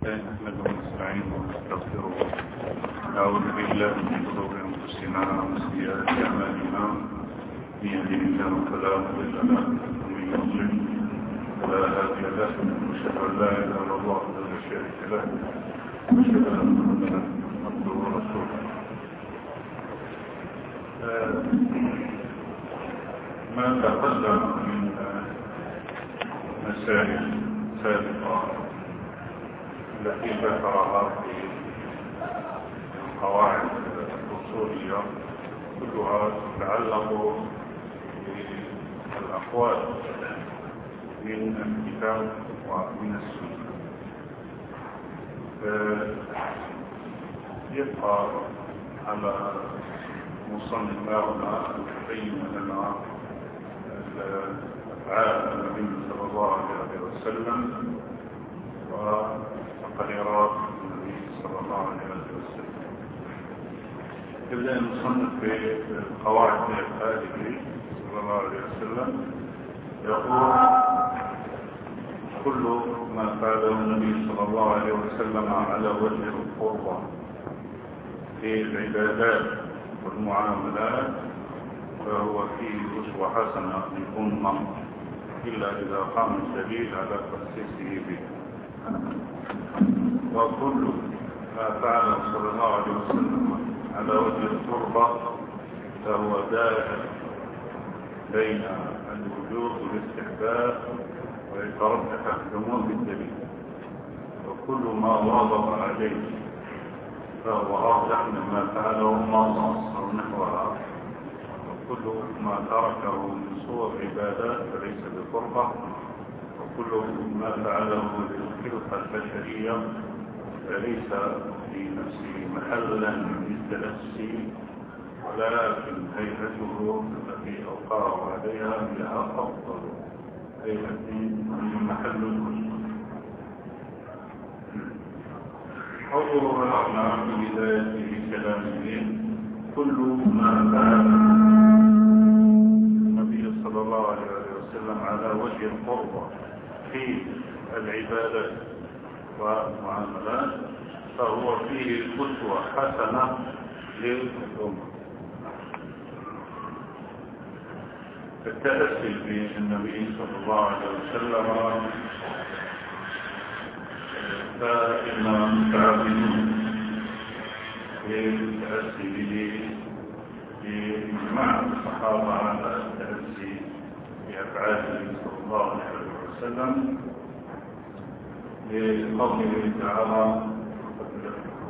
نحمده ونستعينه ونستغفره. نعوذ بالله من شرور أنفسنا وسيئات أعمالنا. من يهده الله فلا مضل له ومن يضلل فلا هادي له. واشهد أن لا إله إلا الله وحده شريك له. واشهد أن محمدا عبده ورسوله. ما تقدم من مسائل سابقة التي ذكرها في القواعد الأصولية كلها تتعلق بالأقوال من الكتاب ومن السنة. يبقى على مصنفاتنا أن تبين لنا أفعال النبي صلى الله عليه وسلم وتقريرات النبي صلى الله عليه وسلم. يبدأ المصنف بقواعد هذه صلى الله عليه وسلم. يقول كل ما فعله النبي صلى الله عليه وسلم على وجه القربة في العبادات والمعاملات فهو فيه أسوة حسنة للأمة إلا إذا قام الدليل على تخصيصه به. وكل ما فعله صلى الله عليه وسلم على وجه التربة فهو دائر بين الوجوب والاستحباب ويترجح الجمهور بالدليل. وكل ما واظب عليه فهو أرجح مما فعله النص أو نحوها. وكل ما تركه من صور عبادات فليس بقربة وكل ما فعله للخلقة البشرية فليس في نفسه محلا للتأسي ولكن هيئته التي أوقعه عليها لها أفضل هيئة محل الخشوع قوله رحمة في بداية كلامه. كل ما فعل النبي صلى الله عليه وسلم على وجه القربة في العبادة والمعاملات فهو فيه قدوة حسنة للأمة. التأسي بالنبي صلى الله عليه وسلم. فإن متعبدون بالتأسي به. بإجماع الصحابة على التأسي بأفعاله صلى الله عليه وسلم لقوله تعالى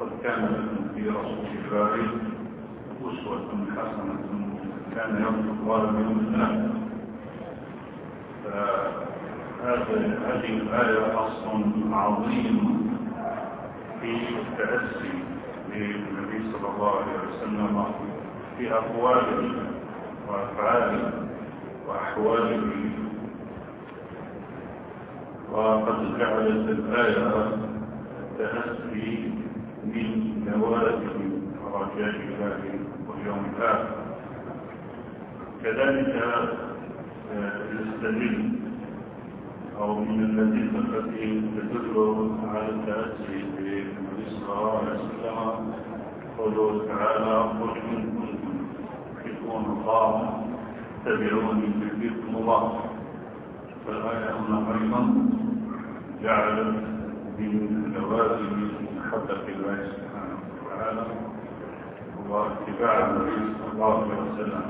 قد كان لكم في رسول الله أسوة حسنة كان يرجو الله من فهذه الآية أصل عظيم في التأسي بالنبي صلى الله عليه وسلم في أقواله وأفعاله وأحواله وقد جعلت الآية التأسي من نوازل رجاء الله واليوم الآخر. كذلك يستدل أو من الأدلة التي تدل على التأسي عليه وسلم قوله تعالى قل إن كنتم تحبون الله اتبعوني يحببكم الله. فالآية أيضا جعلت من لوازم محبة الله سبحانه وتعالى واتباع النبي صلى الله عليه وسلم.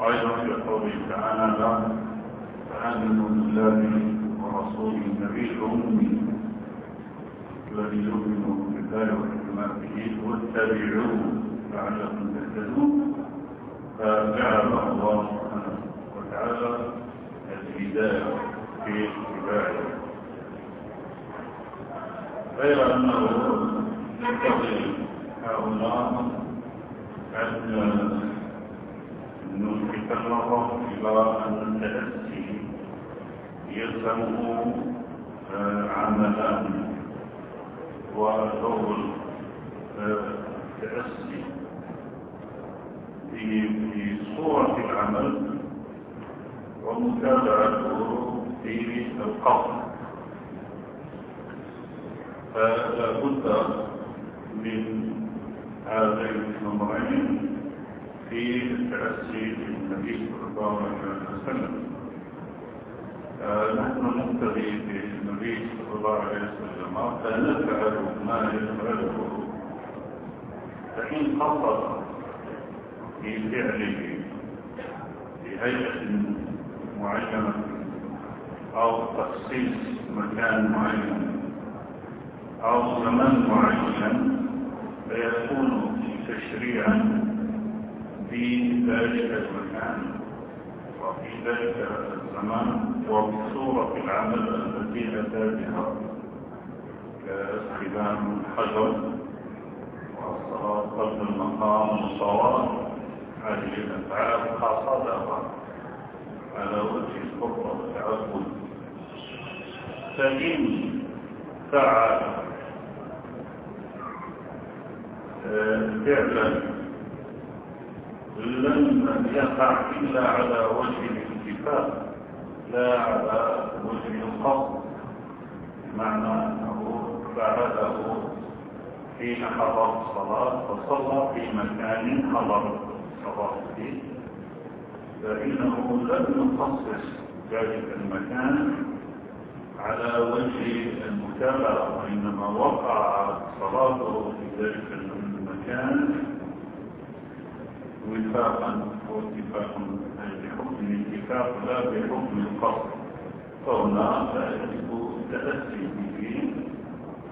أيضا في قوله تعالى فآمنوا بالله ورسوله النبي الأمي الذي يؤمن بالله وحكمته واتبعوه لعلكم تهتدون. فجعل الله سبحانه وتعالى الهداية في اتباعه غير أنه ينبغي هؤلاء أن نلفت النظر إلى أن التأسي يلزمه عملان والأول التأسي في صورة العمل ومتابعته في القصد فلا بد من هذين الأمرين في التأسي بالنبي صلى الله عليه وسلم نحن نقتدي بالنبي صلى الله عليه وسلم فنفعل ما يفعله فإن خطر في فعله بهيئة معينة أو تخصيص مكان معين أو زمان معين فيكون تشريعا في ذلك المكان وفي ذلك الزمان وبصورة العمل التي أتى بها كاستخدام الحجر والصلاة قبل المقام والصلاة هذه الأفعال قصدها على وجه الكفر والتعبد فإن فعل فعلا لم يقع إلا على وجه الاتفاق لا على وجه القصد. بمعنى أنه فعله حين حضر الصلاة فصلى في مكان حضر الصلاة فيه. فإنه لم يخصص ذلك المكان على وجه المتابعة وإنما وقع صلاته في ذلك المكان وفاقا واتفاقا بحكم الاتفاق لا بحكم القصد. فهنا لا يجب التأسي به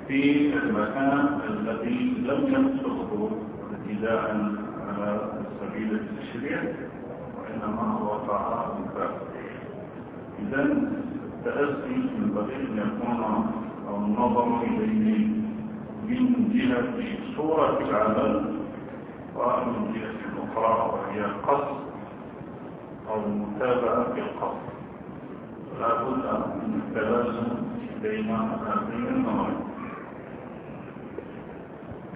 في المكان الذي لم يقصده ابتداء على سبيل التشريع. وإنما وقع وفاقا إذا التأسي ينبغي أن يكون النظر إليه من جهة صورة العمل ومن جهة أخرى وهي القصد أو المتابعة في القصد. لا بد من التلازم بين هذين الأمرين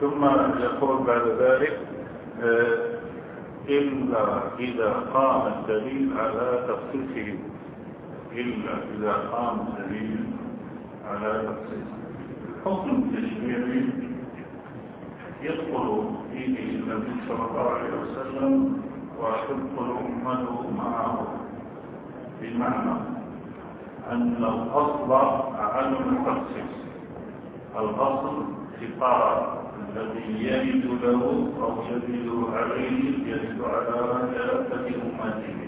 ثم يقول بعد ذلك إلا إذا قام الدليل على تخصيصه إلا إذا قام الدليل على تخصيصه الحكم التشريعي يدخل فيه النبي صلى الله عليه وسلم وتدخل أمته معه. بمعنى أن الأصل عدم التخصيص الأصل خطاب. الذي يرد له أو يرد عليه يرد على ثلاثة أمته.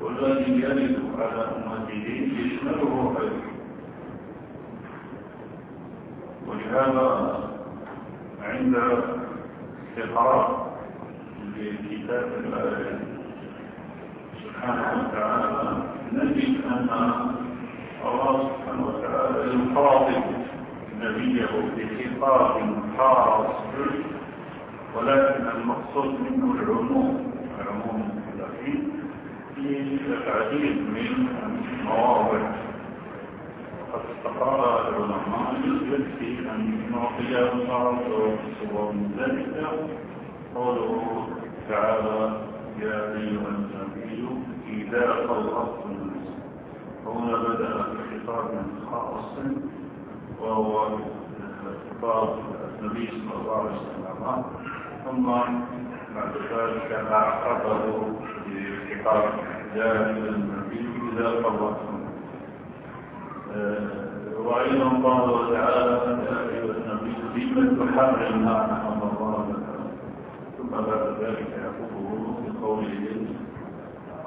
والذي يرد على أمته يشمله خير ولهذا عند استقراء لكتاب الله سبحانه وتعالى. نجد أن الله سبحانه وتعالى يخاطب نبيه بخطاب خاص ولكن المقصود منه العموم. العموم الذي في العديد من المواضع. قد استقر العلماء يكفي أن نعطي بعض صور ذلك. قوله تعالى يا أيها النبي إذا طلقتم هنا بدأ بخطاب خاص وهو خطاب النبي صلى الله عليه وسلم ثم بعد ذلك أعقبه بخطاب أيها النبي إذا طلقتم وأيضا قال تعالى أيها النبي لم تحرم ما أحرم الله ثم بعد ذلك يقوله بقوله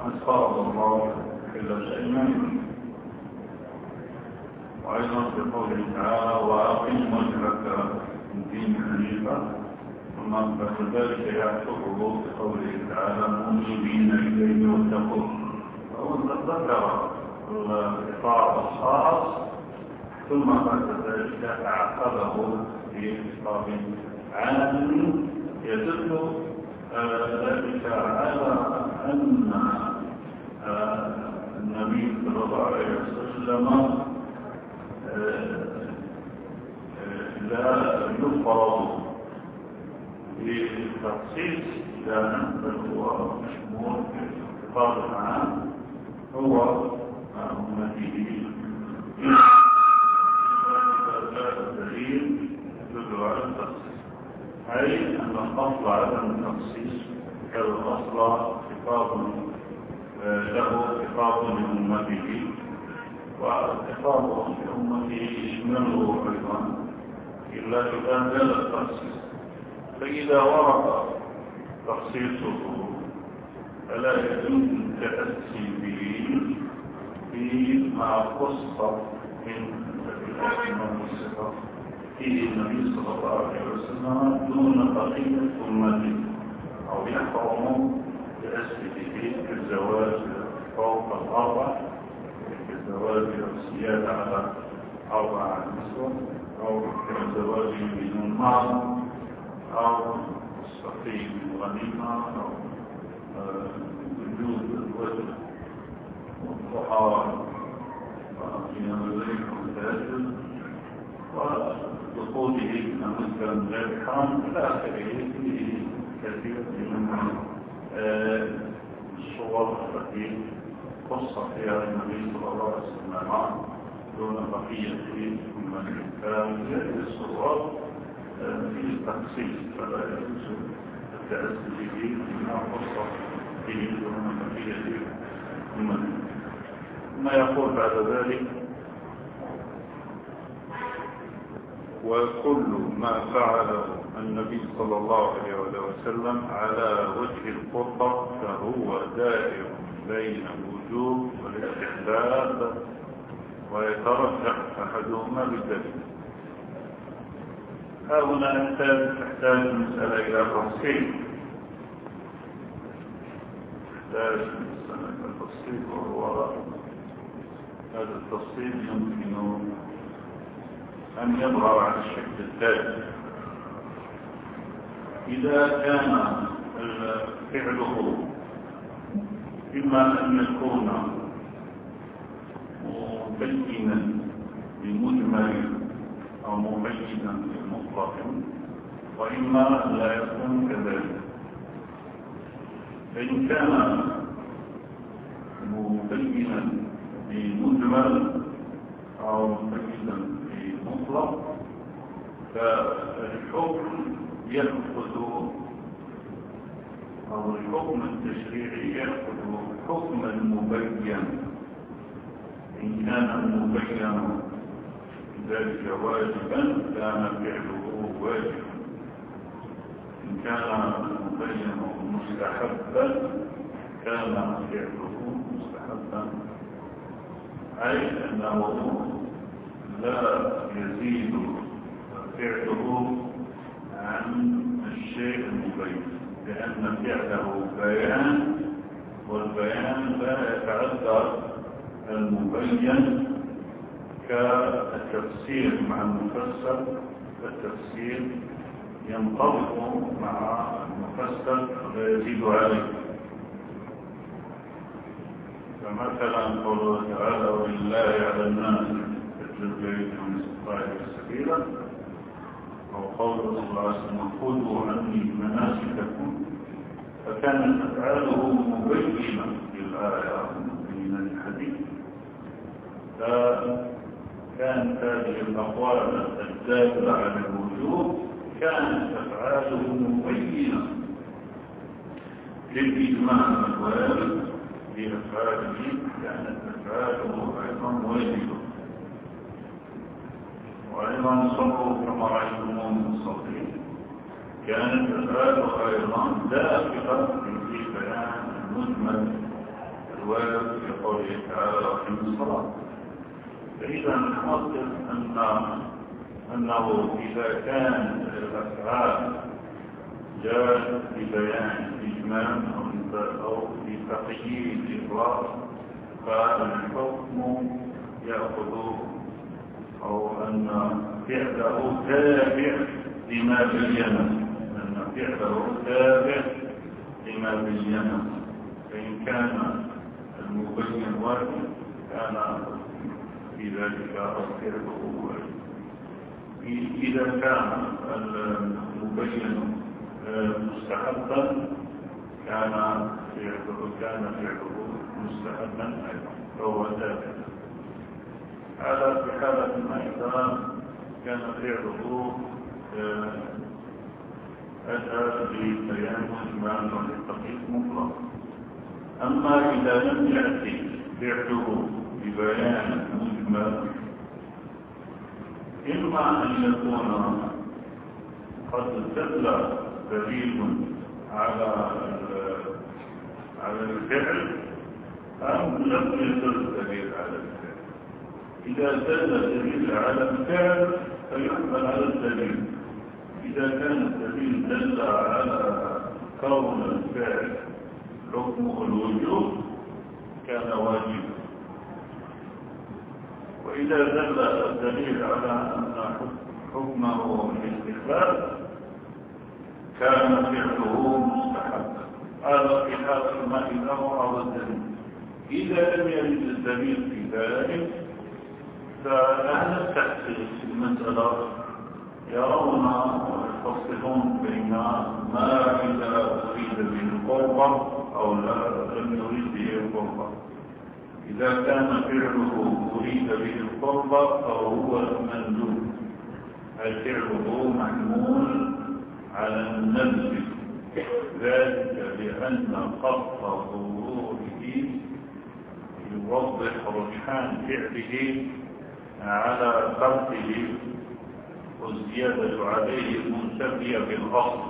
أن فرض الله إلا الأيمان وأيضا بقوله تعالى وأقم وجهك من دين حنيفا. ثم بعد ذلك يعقبه بقوله تعالى منيبين إليه واتقوا فهو ذكر الخطاب الخاص ثم بعد ذلك أعقبه بخطاب عام يدل ذلك على أن النبي صلى الله عليه وسلم لا يفرض بالتخصيص لا بل هو مشمول في الخطاب العام هو أمته الدليل أي أن الأصل عدم التخصيص كالأصل خطاب له خطاب لأمته وخطاب لأمته يشمله أيضا إلا إذا زال التخصيص. فإذا ورد تخصيصه فلا التأسي به فيما قص من الأسماء والصفات فيه النبي صلى الله عليه وسلم دون بقية أمته أو يحرم بأسفله كالزواج فوق الأربع كالزواج والسيادة على أربع نسوة أو كالزواج من المال أو الصفي من الغنيمة أو وجود الوجه والضحى وقيام الليل والتهجد ودخوله مثلا غير الحرام إلى آخره. فيه كثير من الصور التي خص فيها النبي صلى الله عليه وسلم دون بقية امته فهذه الصور في التخصيص فلا يجوز التاسي به بما خص به دون بقية امته ما يقول بعد ذلك؟ وكل ما فعله النبي صلى الله عليه وسلم على وجه القربة فهو دائر بين الوجوب والاستحباب ويترجح أحدهما بالدليل. هنا تحتاج المسألة إلى تفصيل. تحتاج المسألة إلى تفصيل وهو هذا التفصيل يمكن أن يظهر على الشكل التالي. إذا كان فعله إما أن يكون مبينا بمجمل أو مبينا بمطلق وإما لا يكون كذلك. فإن كان مبينا بمجمل أو مبينا مطلق فالحكم يأخذ أو الحكم التشريعي يأخذ حكم المبين. إن كان المبين ذلك واجبا كان فعله واجبا. إن كان المبين مستحبا كان فعله مستحبا. أي أنه لا يزيد فعله عن الشيء المبين لأن فعله بيان والبيان لا يتعذر المبين كالتفسير مع المفسر التفسير ينطبق مع المفسر ولا يزيد عليه. فمثلا قوله تعالى ولله على الناس من استطاعه سبيلا أو قول صلى الله عليه وسلم خذوا عني مناسككم فكانت أفعاله مبينه للايه من الحديث فكانت هذه الأقوال الداله على الوجوب كانت أفعاله مبينه للإجماع الوارد بافعاله كانت أفعاله أيضا واجبه وأيضا صلوا كما رأيتموه من الصلين كانت أفعاله أيضا داخلة في بيان المجمل الوارد في قوله تعالى وحين الصلاة. فإذا نحصل أن أنه إذا كان الأفعال جاءت ببيان إجمال أو بتقييد إطلاق فالحكم يأخذ أو أن فعله تابع لما بينه فعله تابع لما بينه فإن كان المبين واجب كان في ذلك واجب إذا كان المبين مستحبا كان فعله كان فعله مستحبا أيضا فهو تابع هذا في حالة ما إذا كان فعله أتى ببيان إجمال والتقييد مطلق أما إذا لم يأتي فعله ببيان مجمل إما أن يكون قد دل دليل على على الفعل أم لم يدل دليل على الفعل. إذا دل دليل على الفعل فيحمل على الدليل. إذا كان الدليل دل على كون الفعل حكمه الوجوب كان واجبا. وإذا دل الدليل على أن حكمه الاستخلاف كان فعله مستحبا. هذا في حال ما إذا وراء الدليل. إذا لم يرد الدليل في ذلك فأهل التحسيس المسألة. يرون يفصلون بين ما إذا أريد به القربة أو لا لم يريد به القربة إذا كان فعله أريد به القربة فهو المندوب فعله محمول على النبذ ذلك لأن قصد ظهوره يوضح رجحان فعله على تركه والزيادة عليه منتفية بالأصل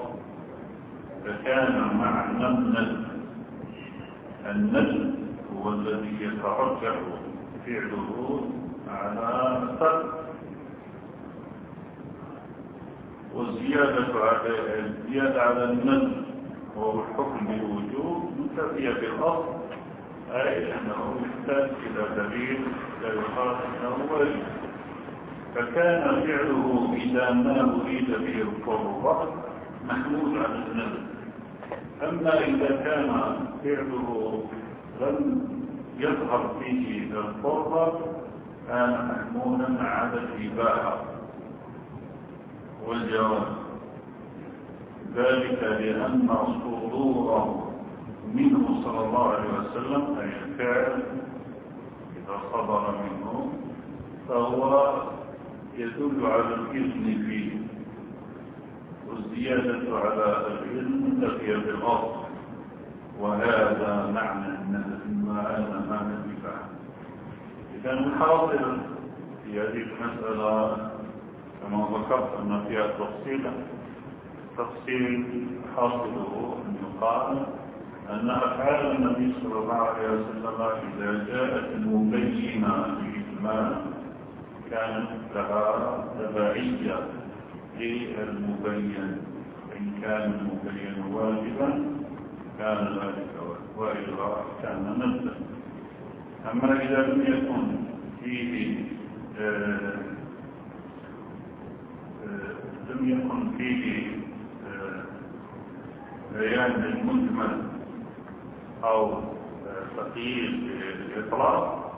فكان معنى النزل النزل هو الذي يترجح فعله على الترك والزيادة على الزيادة على النزل وهو الحكم بالوجوب منتفية بالأصل أي أنه يحتاج إلى دليل لا يقال أنه واجب فكان فعله إذا ما أريد به القربة محمول على النزل أما إذا كان فعله لم يظهر فيه القربة كان محمولا على الإباحة والجواز ذلك لأن صدوره منه صلى الله عليه وسلم أي الفعل إذا صدر منه فهو يدل على الإذن فيه والزيادة على الإذن تقي بالأصل وهذا معنى هذا معنى الدفاع إذا الحاصل في هذه المسألة كما ذكرت أن فيها تفصيلا تفصيل حاصله أن يقال أن أفعال النبي صلى الله عليه وسلم إذا جاءت مبينة للإجمال كانت لها تبعية للمبين. إن كان المبين واجبا كان ذلك وإلا كان نزلا أما إذا لم يكن فيه آه، آه، لم يكن فيه آه، بيان المجمل أو تقييد الإطلاق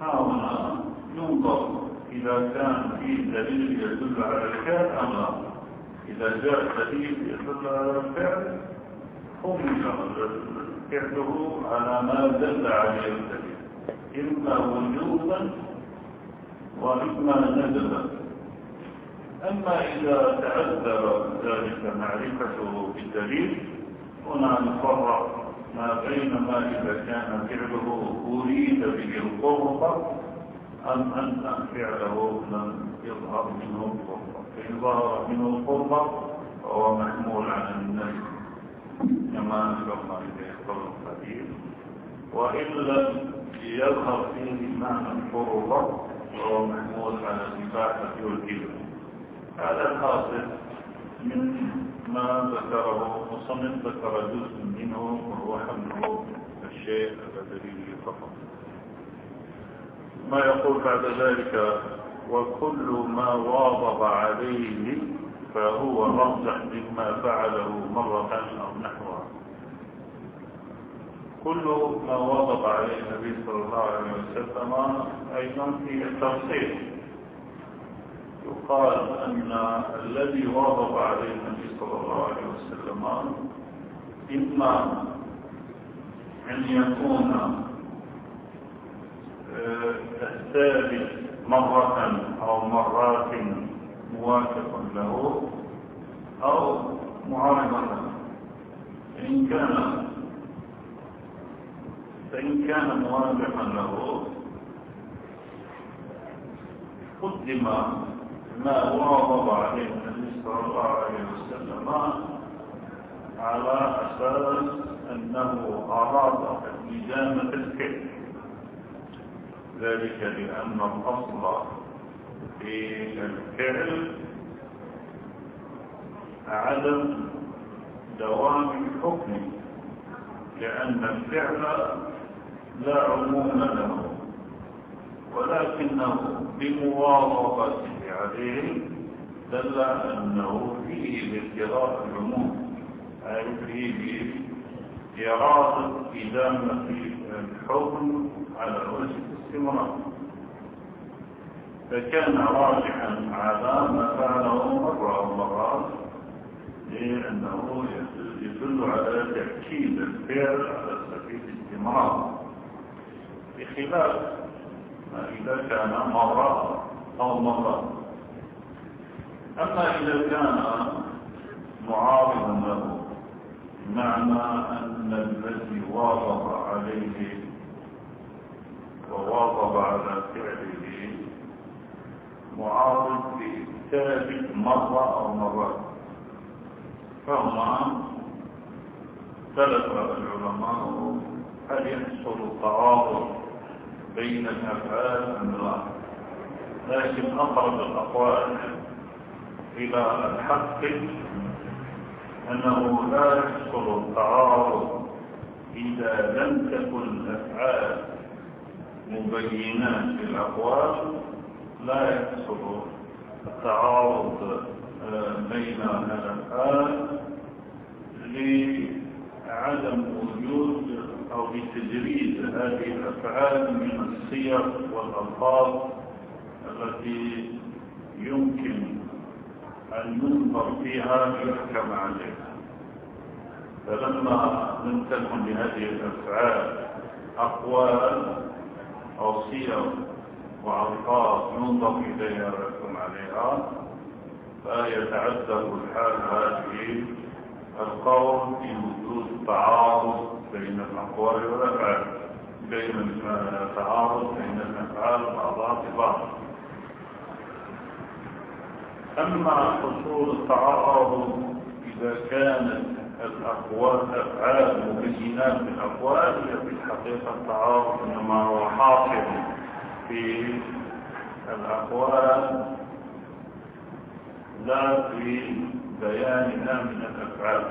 هنا ينظر إذا كان فيه دليل يدل على الفعل أم لا. إذا جاء دليل يدل على الفعل حمل فعله على ما دل عليه الدليل. إما وجوبا وإما ندبا أما إذا تعذر ذلك معرفته بالدليل هنا نفرق ما بين ما إذا كان فعله أريد به القرب أم أن فعله لم يظهر منه القرب فإن ظهر منه القرب فهو محمول على النجم كما ذكرنا إليه قبل الحديث وإن لم يظهر فيه معنى القرب فهو محمول على الإباحة والكبر هذا الحاصل من ما ذكره مصنف ذكر جزء منه وهو حمله الشيء الدليل فقط. ما يقول بعد ذلك وكل ما واظب عليه فهو مرجح مما فعله مرة أو نحوها. كل ما واظب عليه النبي صلى الله عليه وسلم أيضا في التفصيل. يقال أن الذي واظب عليه النبي صلى الله عليه وسلم إما أن يكون الثابت مرة أو مرات موافق له أو معارضا له. فإن كان فإن كان موافقا له قدم ما واظب عليه النبي صلى الله عليه وسلم على أساس أنه أراد إدامة الفعل ذلك لأن الأصل في الفعل عدم دوام الحكم لأن الفعل لا عموم له ولكنه بمواظبته عليه دل أنه فيه بابتغاء العموم أي فيه بإرادة إدامة الحكم على وجه الاستمرار فكان راجحا على ما فعله مرة أو مرات لأنه يدل على تأكيد الفعل على سبيل الاستمرار. بخلاف ما إذا كان مرة أو مرة أما إذا كان معارضا له بمعنى أن الذي واظب عليه وواظب على فعله معارض بثابت مرة أو مرات. فهما ثلاث العلماء هل يحصل التعارض بين الأفعال أم لا؟ لكن أقرب الأقوال إلى الحق أنه لا يحصل التعارض إذا لم تكن الأفعال مبينات في الأقوال لا يحصل التعارض بين الأفعال لعدم وجود أو لتجريد هذه الأفعال من الصيغ والألفاظ التي يمكن أن ينظر فيها ليحكم عليها. فلما لم تكن لهذه الأفعال أقوال أو صيغ وألفاظ ينظر إليها ويحكم عليها فيتعذر الحال هذه القول في وجود تعارض بين الأقوال والأفعال بين التعارض بين الأفعال بعضها ببعض أما حصول التعارض إذا كانت الأقوال أفعال مبينات بالأقوال هي في الحقيقة التعارض إنما هو حاصل في الأقوال لا في بيانها من الأفعال.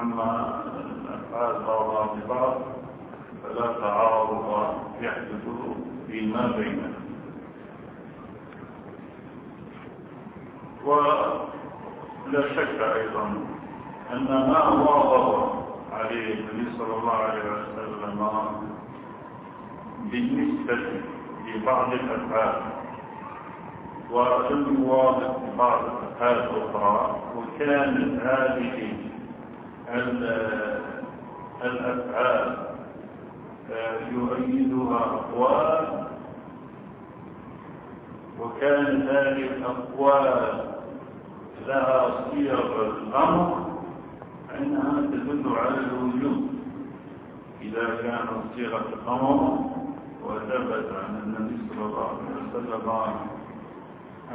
أما الأفعال بعضها ببعض فلا تعارض يحدث فيما بينها ولا شك أيضا أن ما واظب عليه النبي صلى الله عليه وسلم بالنسبة لبعض الأفعال ولم يواظب بعض الأفعال الأخرى وكانت هذه الأفعال يؤيدها أقوال وكانت هذه الأقوال لها صيغ الأمر فإنها تدل على الوجود. إذا كانت صيغة الأمر وثبت عن النبي صلى الله عليه وسلم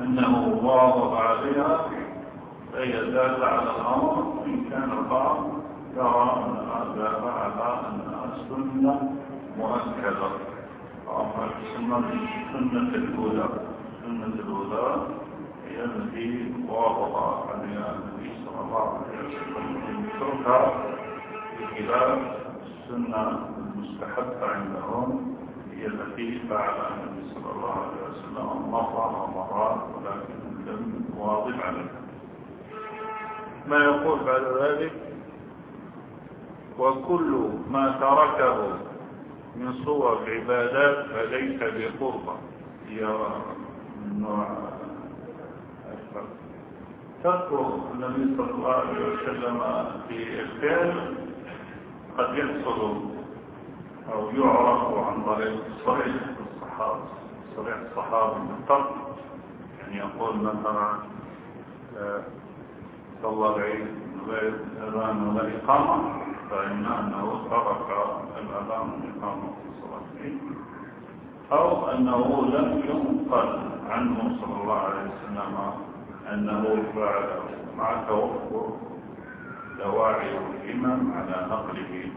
أنه واظب عليها فهي دالة على الأمر. إن كان البعض يرى أن هذا على أنها سنة مؤكدة. أما السنة الأولى. السنة الأولى هي التي واظب عليها النبي صلى الله عليه وسلم. يتركها بخلاف السنة المستحبة عندهم هي التي فعلها النبي صلى الله عليه وسلم مرة ومرات ولكن لم يواظب عليها. ما يقول بعد ذلك؟ وكل ما تركه من صور العبادات فليس بقربة. هي نوع تذكر النبي صلى الله عليه وسلم في الفعل قد يحصل أو يعرف عن طريق صريح الصحابة صريح الصحابة بالطرق يعني يقول مثلا صلى العيد غير الأذان ولا إقامة فإن أنه ترك الأذان والإقامة في صلاته أو أنه لم ينقل عنه صلى الله عليه وسلم أنه فعله مع توفر دواعي الإمام على نقله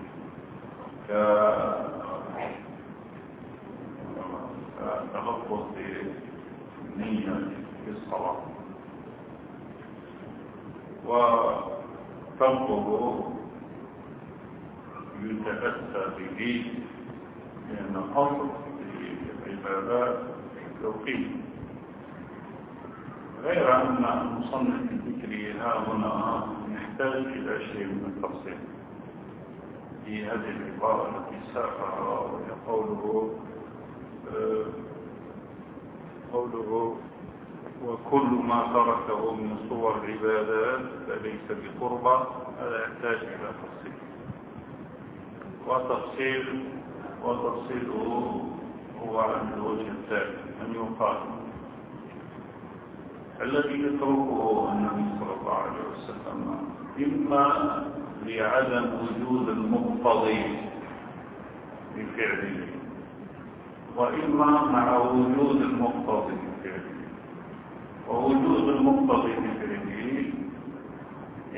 كتلفظ بنية في الصلاة. وتنقض يتأسى به لأن الأصل في العبادات التوقيت غير أن المصنف الذكري ها هنا يحتاج إلى شيء من التفصيل. في هذه العبارة التي ساقها وهي قوله قوله وكل ما تركه من صور العبادات فليس بقربة هذا يحتاج إلى تفصيل. وتفصيل وتفصيله هو عن الوجه الثاني أن يقال الذي يتركه النبي صلى الله عليه وسلم إما لعدم وجود المقتضي بفعله وإما مع وجود المقتضي بفعله ووجود المقتضي بفعله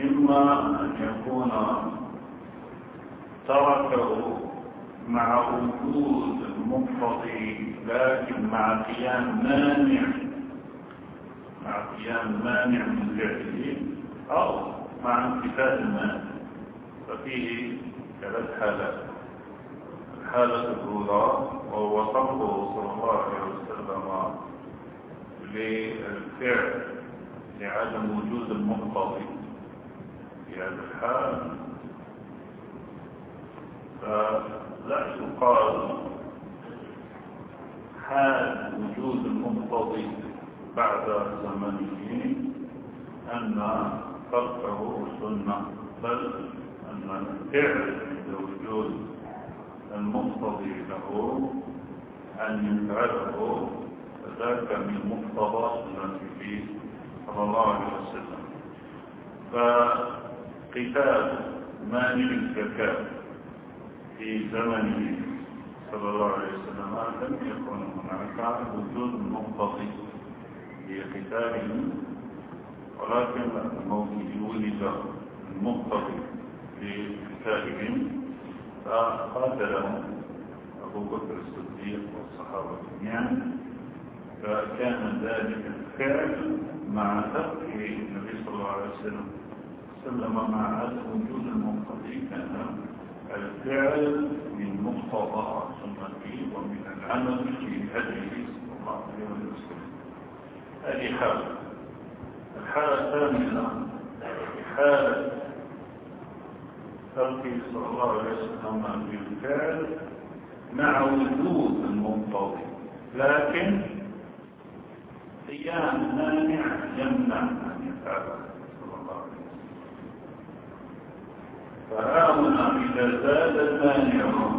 إما أن يكون تركه مع وجود المقتضي لكن مع قيام مانع مع قيام مانع من فعله أو مع انتفاء المانع ففيه ثلاث حالات الحالة الأولى وهو صرفه صلى الله عليه وسلم للفعل لعدم وجود المقتضي في هذا الحال. فلا يقال حال وجود المقتضي بعد زمنه أن تركه سنة بل أن الفعل لوجود المقتضي له أن يفعله فذاك من مقتضى سنته صلى الله عليه وسلم. فقتال مانع الزكاة في زمنه صلى الله عليه وسلم لم يكن هناك وجود مقتضي قتاله ولكن الموت ولد المقتضي لقتالهم فقاتلهم أبو بكر الصديق والصحابة جميعا. فكان ذلك الفعل مع ترك النبي صلى الله عليه وسلم. سلم مع عدم وجود المقتضي كان الفعل من مقتضى سنته ومن العمل في هديه صلى الله عليه وسلم هذه حالة الحالة الثانية حالة ترك صلى الله عليه وسلم بالفعل مع وجود المقتضي لكن قيام مانع يمنع أن يفعله صلى الله عليه وسلم. فهاهنا إذا زاد المانع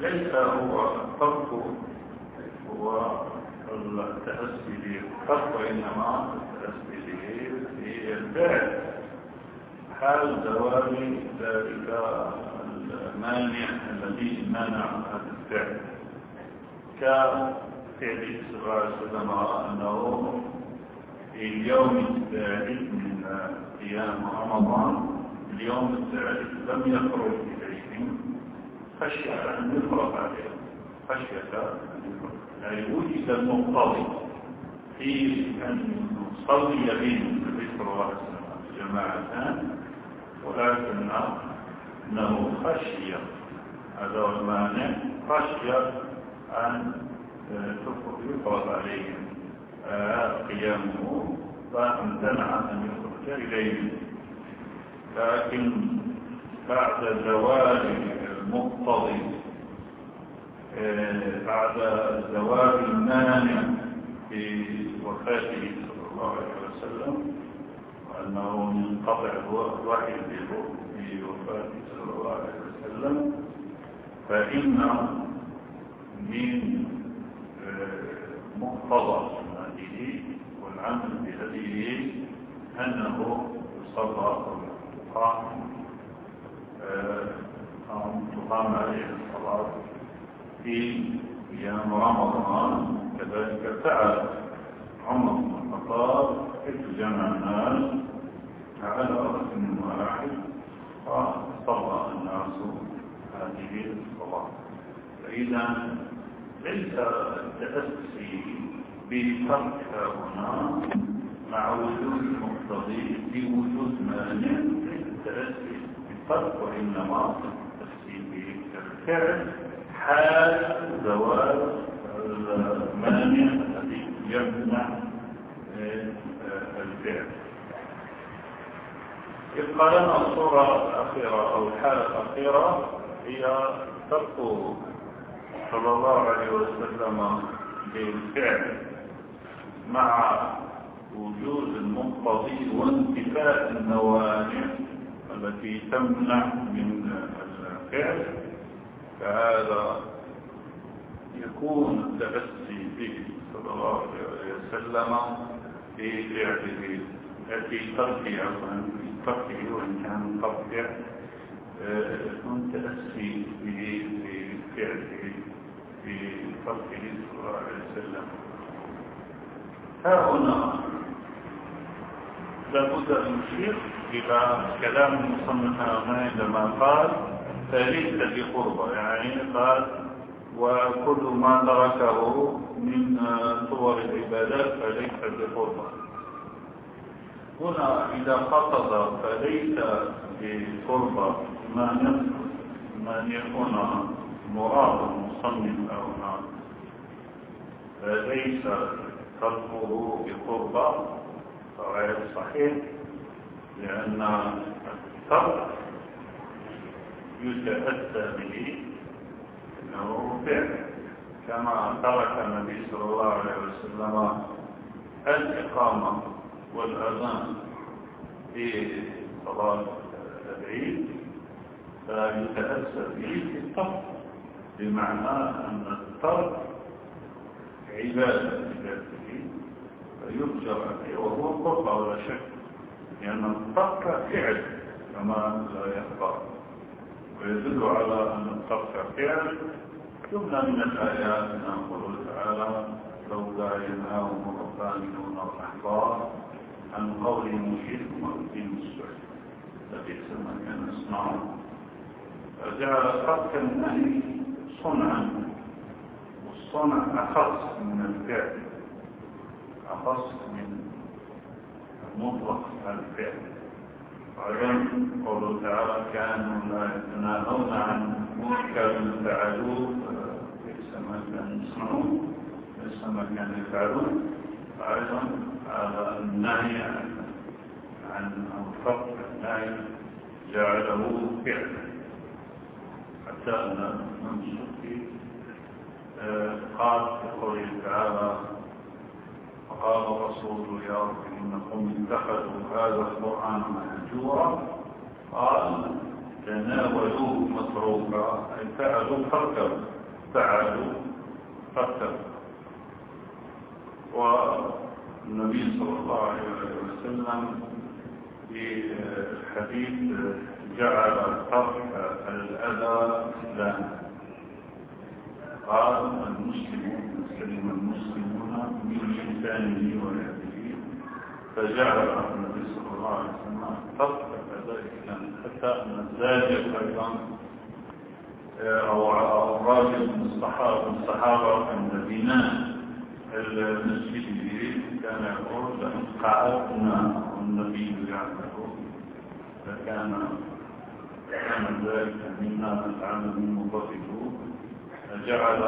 ليس هو الترك هو التأسي بالترك وإنما التأسي به في الفعل حال زوال ذلك المانع الذي منع هذا الفعل؟ كفعل صلى الله عليه وسلم أنه في اليوم الثالث من قيام رمضان اليوم الثالث لم يخرج إليهم خشية أن يفرق عليهم. خشية أن وجد المقتضي في أن يصلي بهم النبي صلى الله عليه وسلم جماعتان ولكن أنه خشي هذا هو المانع خشي أن يفرض عليهم قيامه فامتنع أن يخرج اليهم لكن بعد زوال المقتضي بعد زوال المانع في وفاته صلى الله عليه وسلم وأنه منقطع الوحي في وفاته صلى الله عليه وسلم فإن من مقتضى سنته والعمل بهديه أنه صلى تقام تقام عليه الصلاة. في أيام رمضان كذلك فعل عمر بن الخطاب حيث جمع الناس على رأس واحد. وصلى الناس هذه الصلاة. فإذا ليس التأسي بترك هنا مع وجود مقتضي بوجود مانع التأسي بالترك وإنما التأسي بالفعل حال زوال المانع الذي يمنع الفعل. يبقى لنا الصورة الأخيرة أو الحالة الأخيرة هي ترك صلى الله عليه وسلم بالفعل مع وجود المقتضي وانتفاء النوانع التي تمنع من الفعل. فهذا يكون التأسي به صلى الله عليه وسلم في فعله في تركه في تركه وإن كان ترك يكون تأسي به في فعله في تركه صلى الله عليه وسلم. ها هنا لابد أن نشير إلى كلام المصنف عندما قال فليس بقربة يعني قال وكل ما تركه من صور العبادات فليس بقربة هنا إذا قصد فليس بقربة ما ما يكون مراد المصنف هنا فليس تركه بقربة غير صحيح لأن الترك يتأتى به إنه فعل كما ترك النبي صلى الله عليه وسلم الإقامة والأذان في صلاة العيد فيتأسى به في الترك بمعنى أن الترك عبادة لذاته فيرجع عليه وهو قربة ولا شك لأن الترك فعل كما لا يخبر ويدل على أن الترك فعل جملة من الآيات من قوله تعالى لولا ينهاهم الربانيون الأحبار عن قولهم الشرك والدين السعي لبئس ما كان يصنعون فجعل ترك النهي صنعا والصنع أخص من الفعل. أخص من مطلق الفعل. وأيضا قوله تعالى كانوا لا يتناهون عن منكر فعلوه ليس ما كانوا يصنعون ليس ما كانوا يفعلون. وأيضا النهي عن الفرق النهي جعله فعلا. حتى أن منصوصي قال في قوله تعالى فقال الرسول يا رب إنكم اتخذوا هذا القرآن مهجورا. قال تناولوه متروكا أي فعلوا فاركبوا فعلوا فاركبوا والنبي صلى الله عليه وسلم في الحديث جعل ترك الأذى لنا قال المسلم سلم المسلمون من لسانه ويده فجعل النبي صلى الله عليه وسلم ترك ذلك حتى أن الزاجر أيضا أو الراجل من الصحابه الصحابه الذين المسجد كان يقول لأن قعدنا النبي يعمله فكان كان ذلك مما العمل المضطرب جعل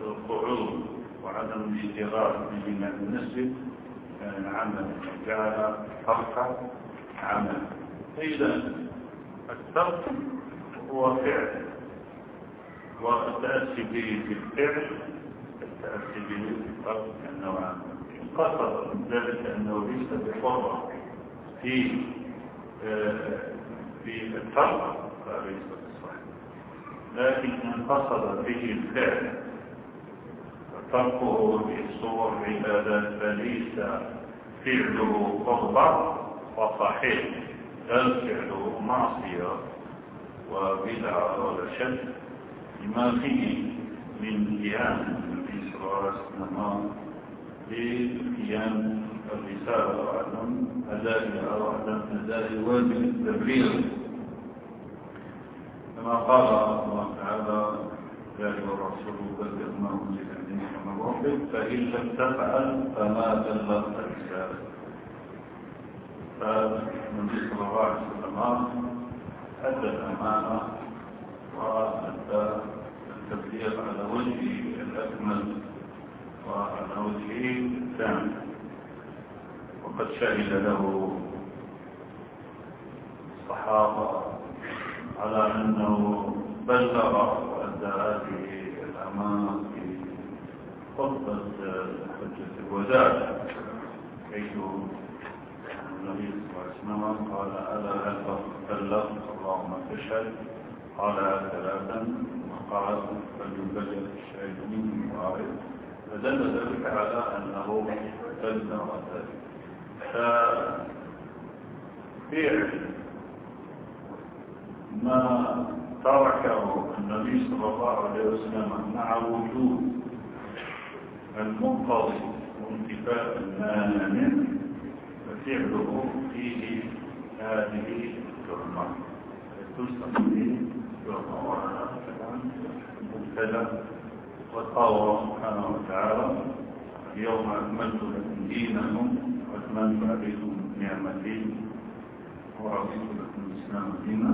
القعود وعدم الاشتغال ببناء المسجد كان عمل جعل ترك عمل فإذا الترك هو فعل. والتأسي به بالفعل التأسي به بالترك النوع إن قصد ذلك أنه ليس بفرع في في الترك فليس بصحيح. لكن إن قصد به الفعل فتركه في صور عبادات فليس فعله قربة وصحيح. فعله معصية وبدعة ولا شك. لما فيه من قيام النبي صلى الله عليه وسلم بقيام الرسالة وعدم أدائها وعدم أداء واجب التبليغ كما قال الله تعالى أيها الرسول بلغ ما أنزل من فإن لم تفعل فما بلغت رسالته فالنبي صلى الله عليه وسلم أدى الأمانة وأدى التبليغ على وجهه الأكمل وعلى وجهه الثاني وقد شهد له الصحابة على أنه بلغ وأدى هذه الأمانة خطبة حجة الوداع. حيث النبي صلى الله عليه وسلم قال ألا هل بلغت اللهم تشهد قال ثلاثا. وقال فليبلغ الشهيد مني وعارف فدل ذلك على أنه بلغ ذلك. ففعل ما تركه النبي صلى الله عليه وسلم مع وجود المنقضي وانتفاء المانع ففعله فيه هذه الجرمة تسمى وعلى مبتدا وقال سبحانه وتعالى اليوم أكملت لكم دينكم وأتممت عليكم نعمتي ورضيت لكم الإسلام دينا.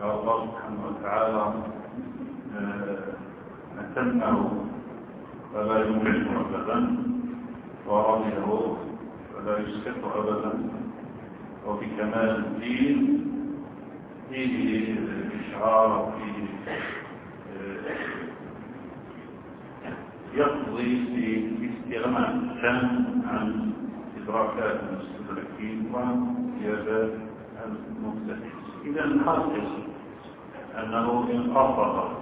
قال الله سبحانه وتعالى أتمه فلا يملك أبدا ورضيه فلا يسقط أبدا. وبكمال الدين فيه إشعار فيه يقضي في استغناء التام عن إدراكات المستدركين وزيادات المبتدئين إذا نحقق أنه قصد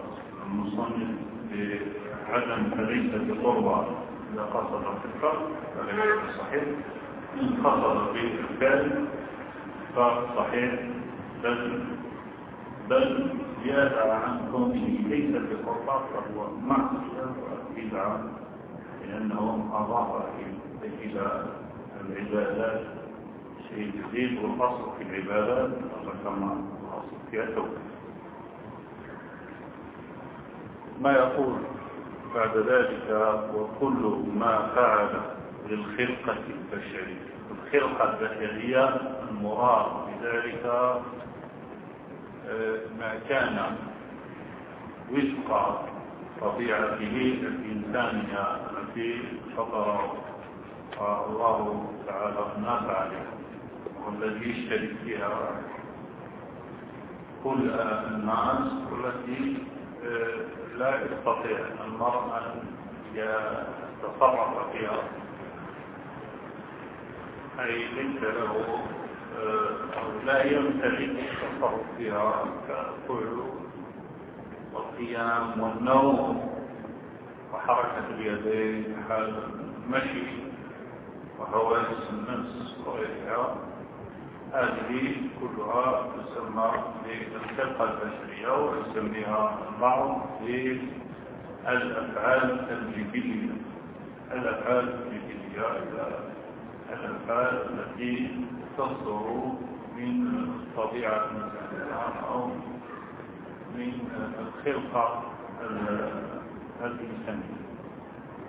المصنف بعدم فليس بقربة إذا قصد الفكر فليس صحيح. إن قصد بالفعل فصحيح بل بل زيادة عن كونه ليس بقربة فهو معصية وبدعة لأنه أضاف إلى العبادات. شيء جديد والأصل في العبادات كما الأصل في التوبة. ما يقول بعد ذلك وكل ما فعل للخلقة البشرية. الخلقة البشرية المراد بذلك ما كان وفق طبيعته الإنسانية التي فطر الله تعالى الناس عليها والذي يشترك فيها كل الناس والتي لا يستطيع المرء أن يتصرف فيها. أي ليس له أو لا يمتلك التصرف فيها كالطلوع والقيام والنوم وحركة اليدين حال المشي وهواجس النفس وغيرها. هذه كلها تسمى بالخلقة البشرية ويسميها البعض بالأفعال الجبلية الأفعال الجبلية الأفعال التي تصدر من طبيعة الإنسان أو من الخلقة الإنسانية.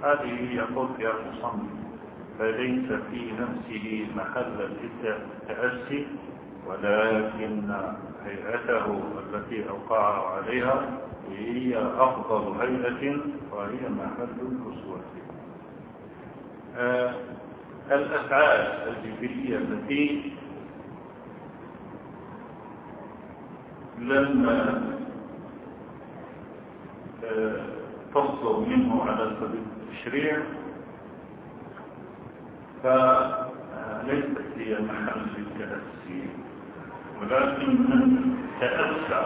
هذه يقول فيها المصنف فليس في نفسه محل التأسي ولكن هيئته التي أوقع عليها هي أفضل هيئة وهي محل الأسوة آه الأفعال الجبلية التي لما آه تصدر منه على سبيل التشريع فليست هي محل التأسي ولكن من تأسى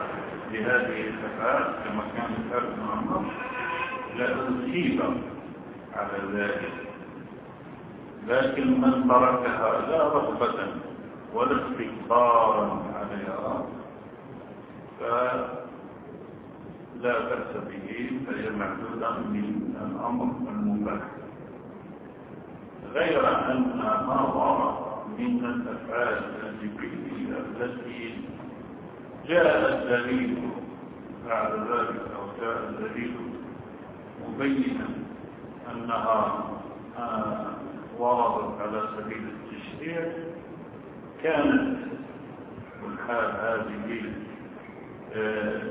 بهذه الأفعال كما كان الفرد عمر لأصيب على ذلك. لكن من تركها لا رغبة ولا استكبارا عليها فلا بأس به فهي معدودة من الأمر المباح. غير أن ما ظهر من الأفعال الجبريلية التي جاء الدليل بعد ذلك أو جاء الدليل مبينا أنها آه، وردت على سبيل التشريع. كانت والحال هذه آه،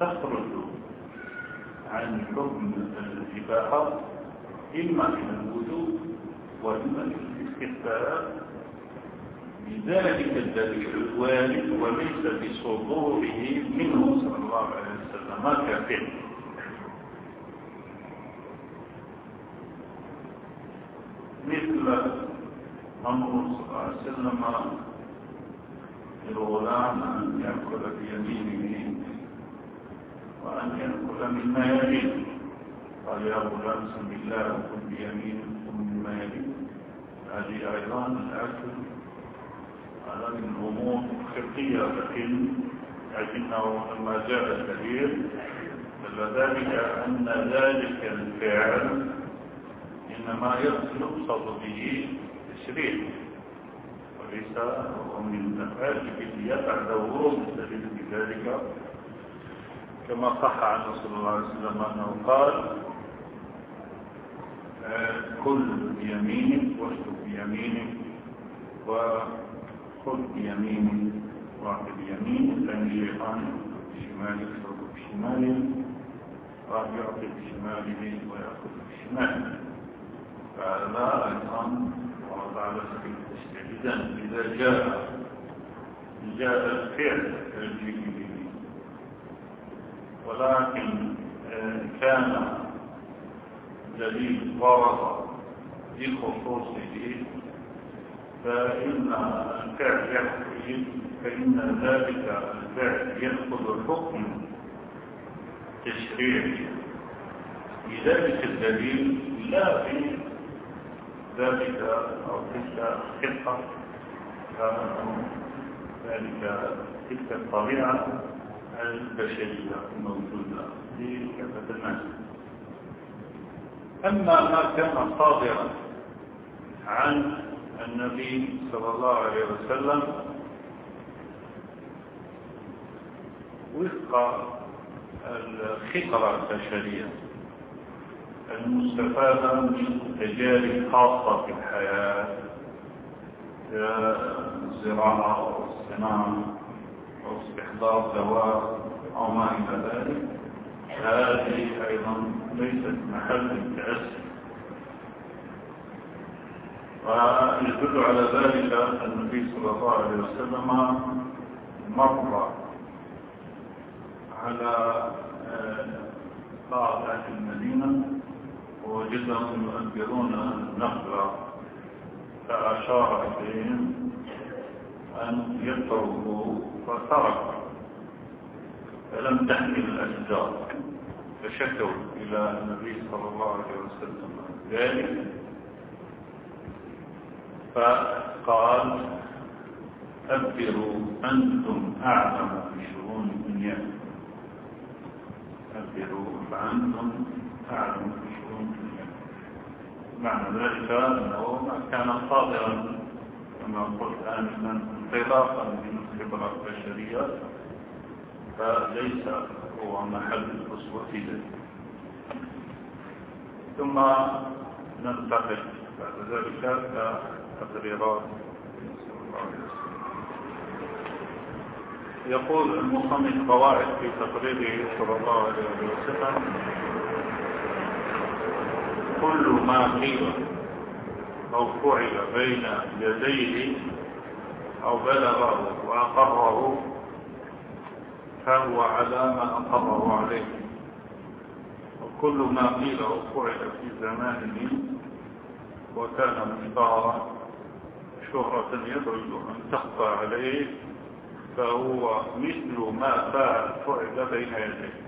تخرج عن حكم الإباحة. إما من الوجود وإما من الاستخفاف بذلك الدليل الوارد وليس بصدوره منه صلى الله عليه وسلم. ما كفر مثل أمر صلى الله عليه وسلم للغلام أن يأكل بيمينه وأن يأكل مما يليه قال يا غلام سم الله وكل بيمينه مما يليه هذه أيضا الأكل هذا من الأمور الخلقية لكن لكنه لما جاء الدليل دل ذلك أن ذلك الفعل إنما يقصد به تشريع وليس هو من الأفعال التي يفعل ورود الدليل بذلك. كما صح عنه صلى الله عليه وسلم أنه قال كل بيمينك واشرب بيمينك وخذ بيمينك واعطي بيمينك لأن الشيطان بشمالك يشرب بشماله راح يعطي بشماله ويأخذ بشماله فهذا أيضا ورد على سبيل التشريع. إذا جاء جاء الفعل الجيد ولكن آه، كان دليل ورد بخصوصه فإن الفعل يخرج فإن ذلك الفعل يدخل حكم تشريعي. بذلك الدليل لا في ذلك أو تلك الخطة ذلك تلك الطبيعة البشرية الموجودة في كافة الناس. أما ما كان صادرا عن النبي صلى الله عليه وسلم وفق الخطرة البشرية المستفادة من تجارب خاصة في الحياة الزراعة والصناعة أو استحضار دواء أو ما إلى ذلك. هذه أيضا ليست محل التأسف ويدل على ذلك النبي صلى الله عليه وسلم مر على بعض أهل المدينة ووجدهم يؤجرون النخلة فأشار إليهم أن يتركوا فترك فلم تحمل الأشجار. فشكوا إلى النبي صلى الله عليه وسلم. ذلك. فقال أبروا أنتم أعلم بشؤون الدنيا. أبروا فأنتم أعلم بشؤون الدنيا. معنى ذلك أنه كان صادرا كما قلت آنفا انطلاقا من الخبرة البشرية. فليس هو محل الأسوة ذلك. ثم ننتقل بعد ذلك كتقريرات يقول المصنف قواعد في تقريره صلى الله عليه وسلم كل ما قيل أو فعل بين يديه أو بلغه وأقره فهو على ما أقره عليه. وكل ما قيل أو فعل في زمانه وكان مشتهرا شهرة يدرج أن تخفى عليه فهو مثل ما فعل بين يديه.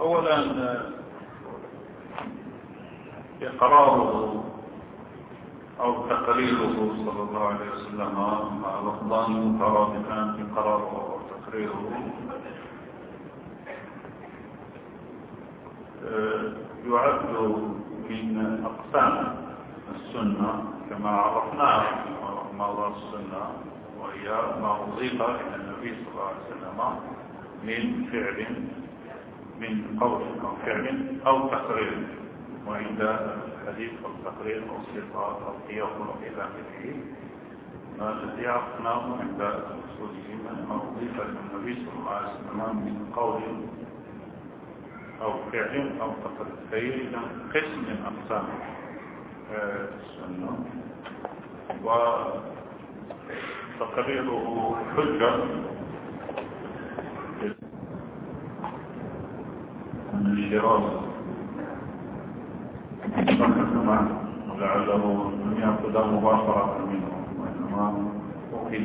أولا إقراره أو تقريره صلى الله عليه وسلم مع لفظان مترادفان قراره وتقريره. آه، يعد من أقسام السنة كما عرفناها في موضوع السنة وهي ما أضيف إلى النبي صلى الله عليه وسلم من فعل من قول أو فعل أو تقرير. وعند الحديث أو التقرير أو الصفات أو القياس إلى آخره ما الذي عرفناه عند أصولهم أنه أضيف إلى النبي صلى الله عليه وسلم من قول أو فعل أو تقرير فهي قسم من أقسام السنة. وتقريره حجة. من الشراسة ولعله لم يأخذ مباشرة منه وإنما أخذ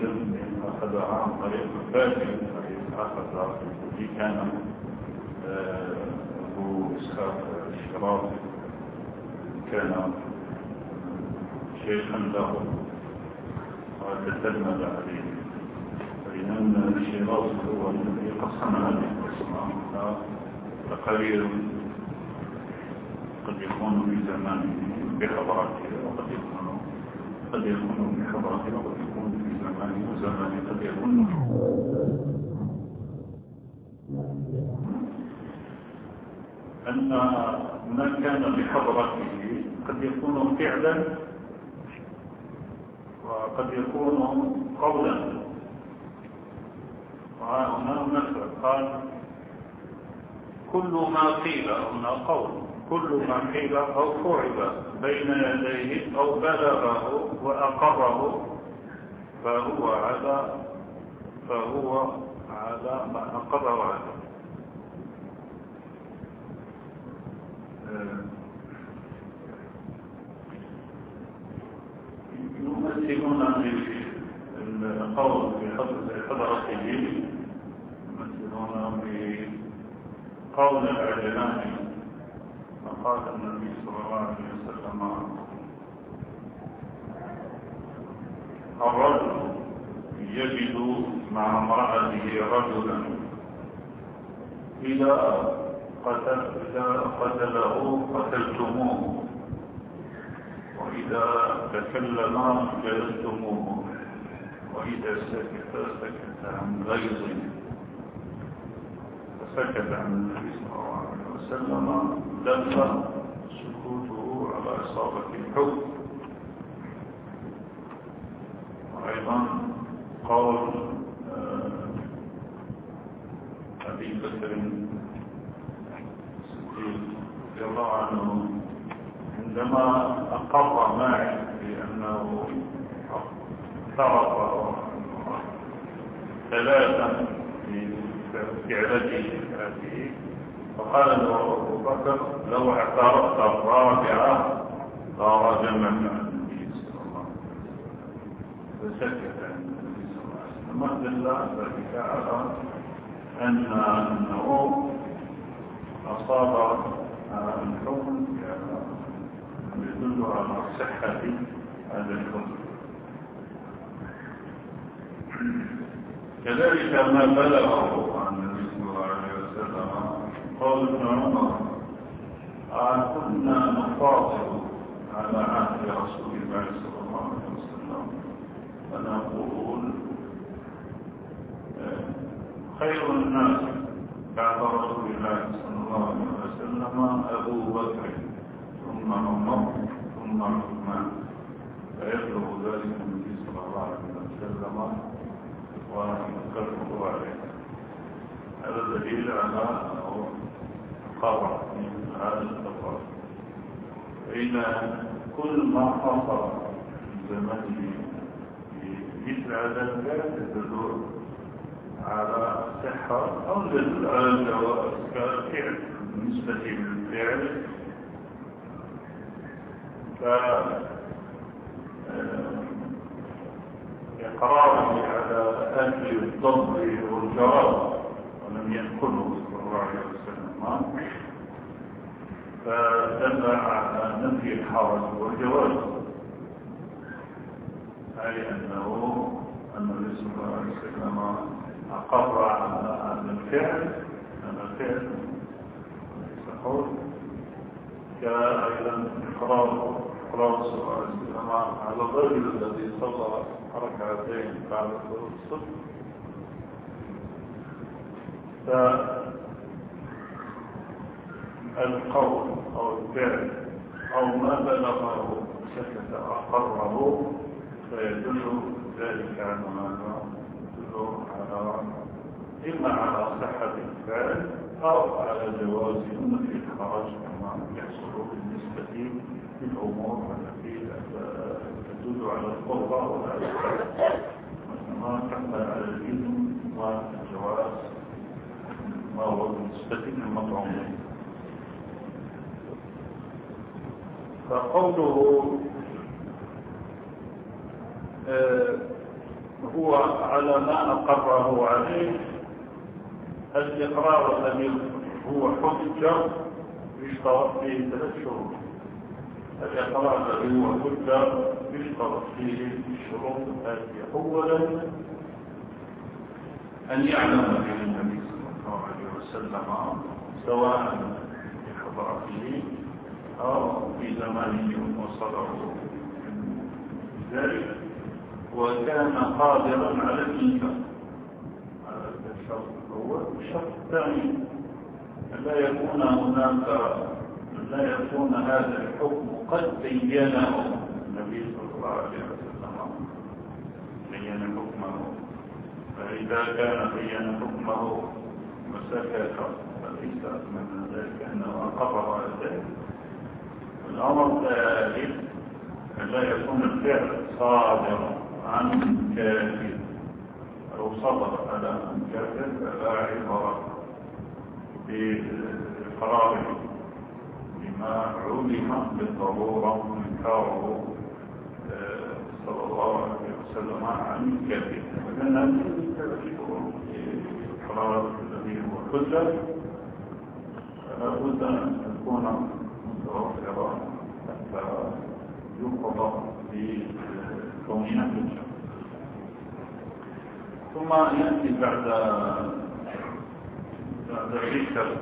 أخذها عن طريق الفاتح أخذ الذي كان أبو إسحاق الشراسي كان شيخا له وتتلمذ عليه فإن الشراسي هو الذي قسم هذه القسمة تقرير قد يكون في زمان بخبراته وقد يكون قد يكون بخبراته وقد يكون في زمان وزمان قد يكون. أن ما كان بحضرته قد يكون فعلا وقد يكون قولا. وهنا مثل قال كل ما قيل هنا قول. كل ما قيل أو فعل بين يديه أو بلغه وأقره فهو على فهو على ما أقره عليه يمثلون القول في حضرته يمثلون بقول الأعلاني فقال النبي صلى الله عليه وسلم الرجل يجد مع امرأته رجلا إذا قتل قتله قتلتموه. وإذا تكلم جلستموه وإذا سكت سكت عن غيظ فسكت عن النبي صلى الله عليه وسلم. دل سكوته على إصابة الحب. وأيضا قول أبي بكر رضي الله عنه عندما أقر معي بأنه اعترف ثلاثا في فعلته هذه فقال له أبو بكر لو اعترفت الرابعة لرجمك النبي صلى الله عليه وسلم فسكت النبي صلى الله ذلك على أن أنه أصاب الحكم يدل على صحة هذا الحكم كذلك ما بلغه عن النبي صلى الله عليه وسلم قال ابن عمر كنا نفاضل على عهد رسول الله صلى الله عليه وسلم فنقول خير الناس بعد رسول الله صلى الله عليه وسلم أبو بكر ثم عمر ثم عثمان. فيبلغ ذلك النبي صلى الله عليه وسلم ونذكره عليه. هذا دليل على قرر من هذا التفاصيل فإن كل ما حصل في زمنه مثل هذا الكلام تدل على صحة أو تدل على الجواز كفعل بالنسبة للفعل. ف على أكل الضب والجراد ولم يأكله صلى الله عليه وسلم. فدل على نفي الحرج والجواز أي أنه النبي صلى الله عليه وسلم أقر على الفعل أن الفعل يقول كأيضا إقرار إقرار صلى الله عليه وسلم على الرجل الذي صلى ركعتين بعد الصبح فالقول أو الفعل أو ما بلغه سكت أقره فيدل ذلك على ماذا يدل على إما على صحة الفعل أو على جواز في الخرج كما يحصل بالنسبة للأمور التي تدل على القربة الفعل ما تحمل على الإذن والجواز ما هو بالنسبة للمطعومين فقوله آه هو على ما أقره عليه الإقرار الذي هو حجة يشترط فيه ثلاث شروط. الإقرار الذي هو حجة يشترط فيه الشروط الآتية أولا أن يعلم به النبي صلى الله عليه وسلم سواء في حضرته أو في زمانه وصله ذلك وكان قادرا على الإنكار. هذا الشرط الأول. الشرط الثاني لا يكون هناك لا يكون هذا الحكم قد بينه النبي صلى الله عليه وسلم. بين حكمه. فإذا كان بين حكمه وسكت فليس من ذلك أنه أقر على ذلك. الأمر الثالث لا يكون الفعل صادرا عن كافر أو صدر على كافر فلا عبرة بقراره بما علم بالضرورة منكاره صلى الله عليه وسلم عن كافر فكان هذه القرار الذي هو حجة فلا بد أن تكون ثم يأتي بعد بعد ذكر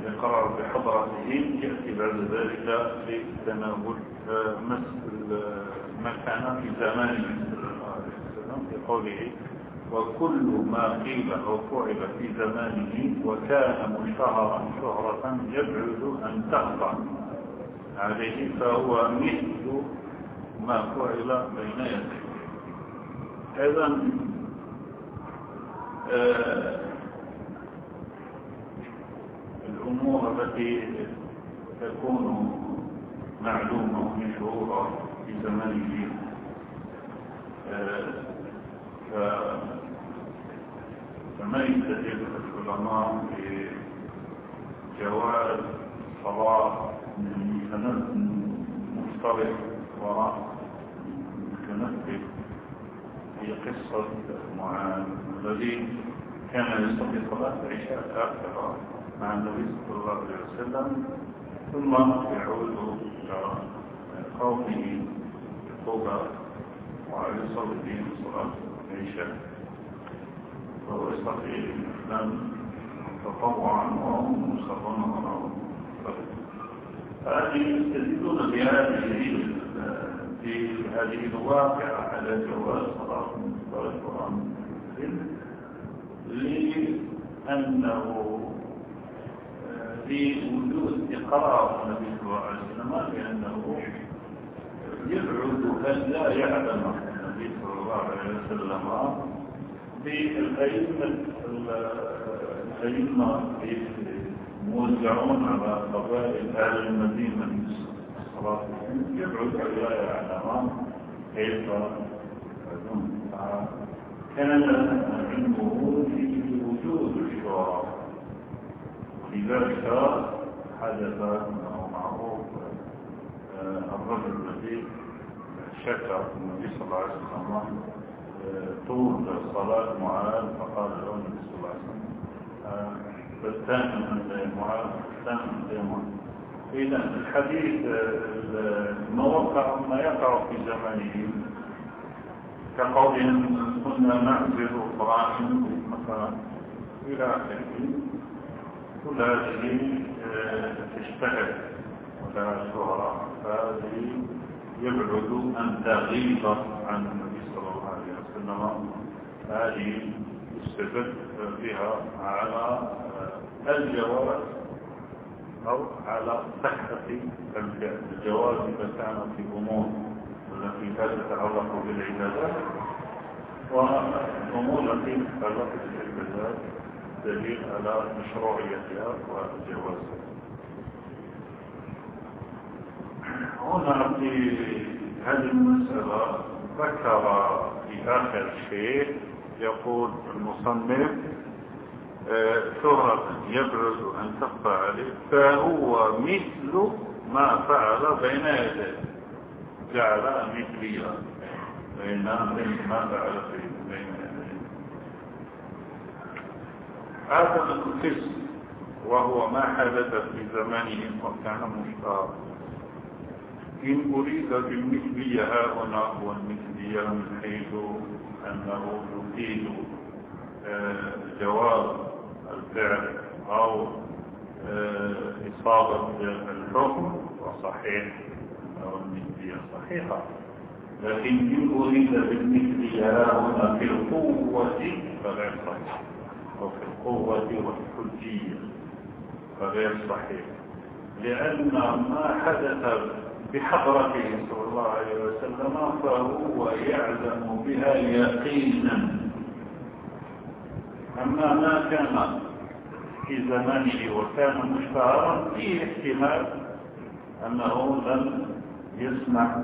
الإقرار بحضرته يأتي بعد ذلك لتناول مس المكان في زمانه صلى الله عليه وسلم في قوله وكل ما قيل أو فعل في زمانه وكان مشتهرا شهرة يبعد أن تخضع عليه فهو مثل ما فعل بين يديه. أيضا آه الأمور التي تكون معلومة ومشهورة في زمانه آه فما يستدل العلماء بجواز صلاة مفترض وراء متنفذ في قصة معاذ الذي كان يصلي صلاة العشاء آخرة مع النبي صلى الله عليه وسلم ثم يعود قومه قوبا ويصلي بهم صلاة العشاء. وهو يستطيع الإسلام تطوعا وهم مصرون فهذه يستدلون بهذه في هذه الواقعة على جواز صلاة مصدر القرآن لأنه في وجود إقرار النبي صلى الله عليه وسلم لأنه يبعد أن لا يعلم النبي صلى الله عليه وسلم الأئمة موزعون على قبائل أهل المدينة. يبعد أن لا يعلم كيف كان علمه في وجود الشعراء. لذلك حدث أنه معروف الرجل الذي شكر النبي صلى الله عليه وسلم طول صلاة معاذ فقال له النبي صلى الله عليه وسلم فالثاني من معاذ الثاني من معاذ. إذا الحديث ما وقع ما يقع في زمانه كقولهم كنا نعزل القرآن مثلا إلى آخره. كل هذه آه، تشتغل ولا شهرة فهذه يبعد أن تغيب عن النبي صلى الله عليه وسلم. هذه يستدل بها على آه، الجواز أو على صحة الجواز إذا كان في أمور التي لا تتعلق بالعبادات. والأمور التي تتعلق بالعبادات دليل على مشروعيتها وجوازها هنا في هذه المسألة ذكر في آخر شيء يقول المصنف شهرة يبرز أن تخفى عليه فهو مثل ما فعل بين يديه. جعل مثليا بين ما فعل بين يديه. هذا القسم وهو ما حدث في زمانهم وكان مشتهرا إن أريد بالمثلية ها هنا هو من حيث أنه يفيد آه، جواز الفعل أو آه، إصابة الحكم وصحيح أو المثلية صحيحة لكن إن أريد بالمثلية ها هنا في القوة فغير صحيح. وفي القوة والحجية فغير صحيح. لأن ما حدث بحضرته صلى الله عليه وسلم فهو يعلم بها يقينا. أما ما كان في زمانه وكان مشتهرا فيه احتمال أنه لم يسمع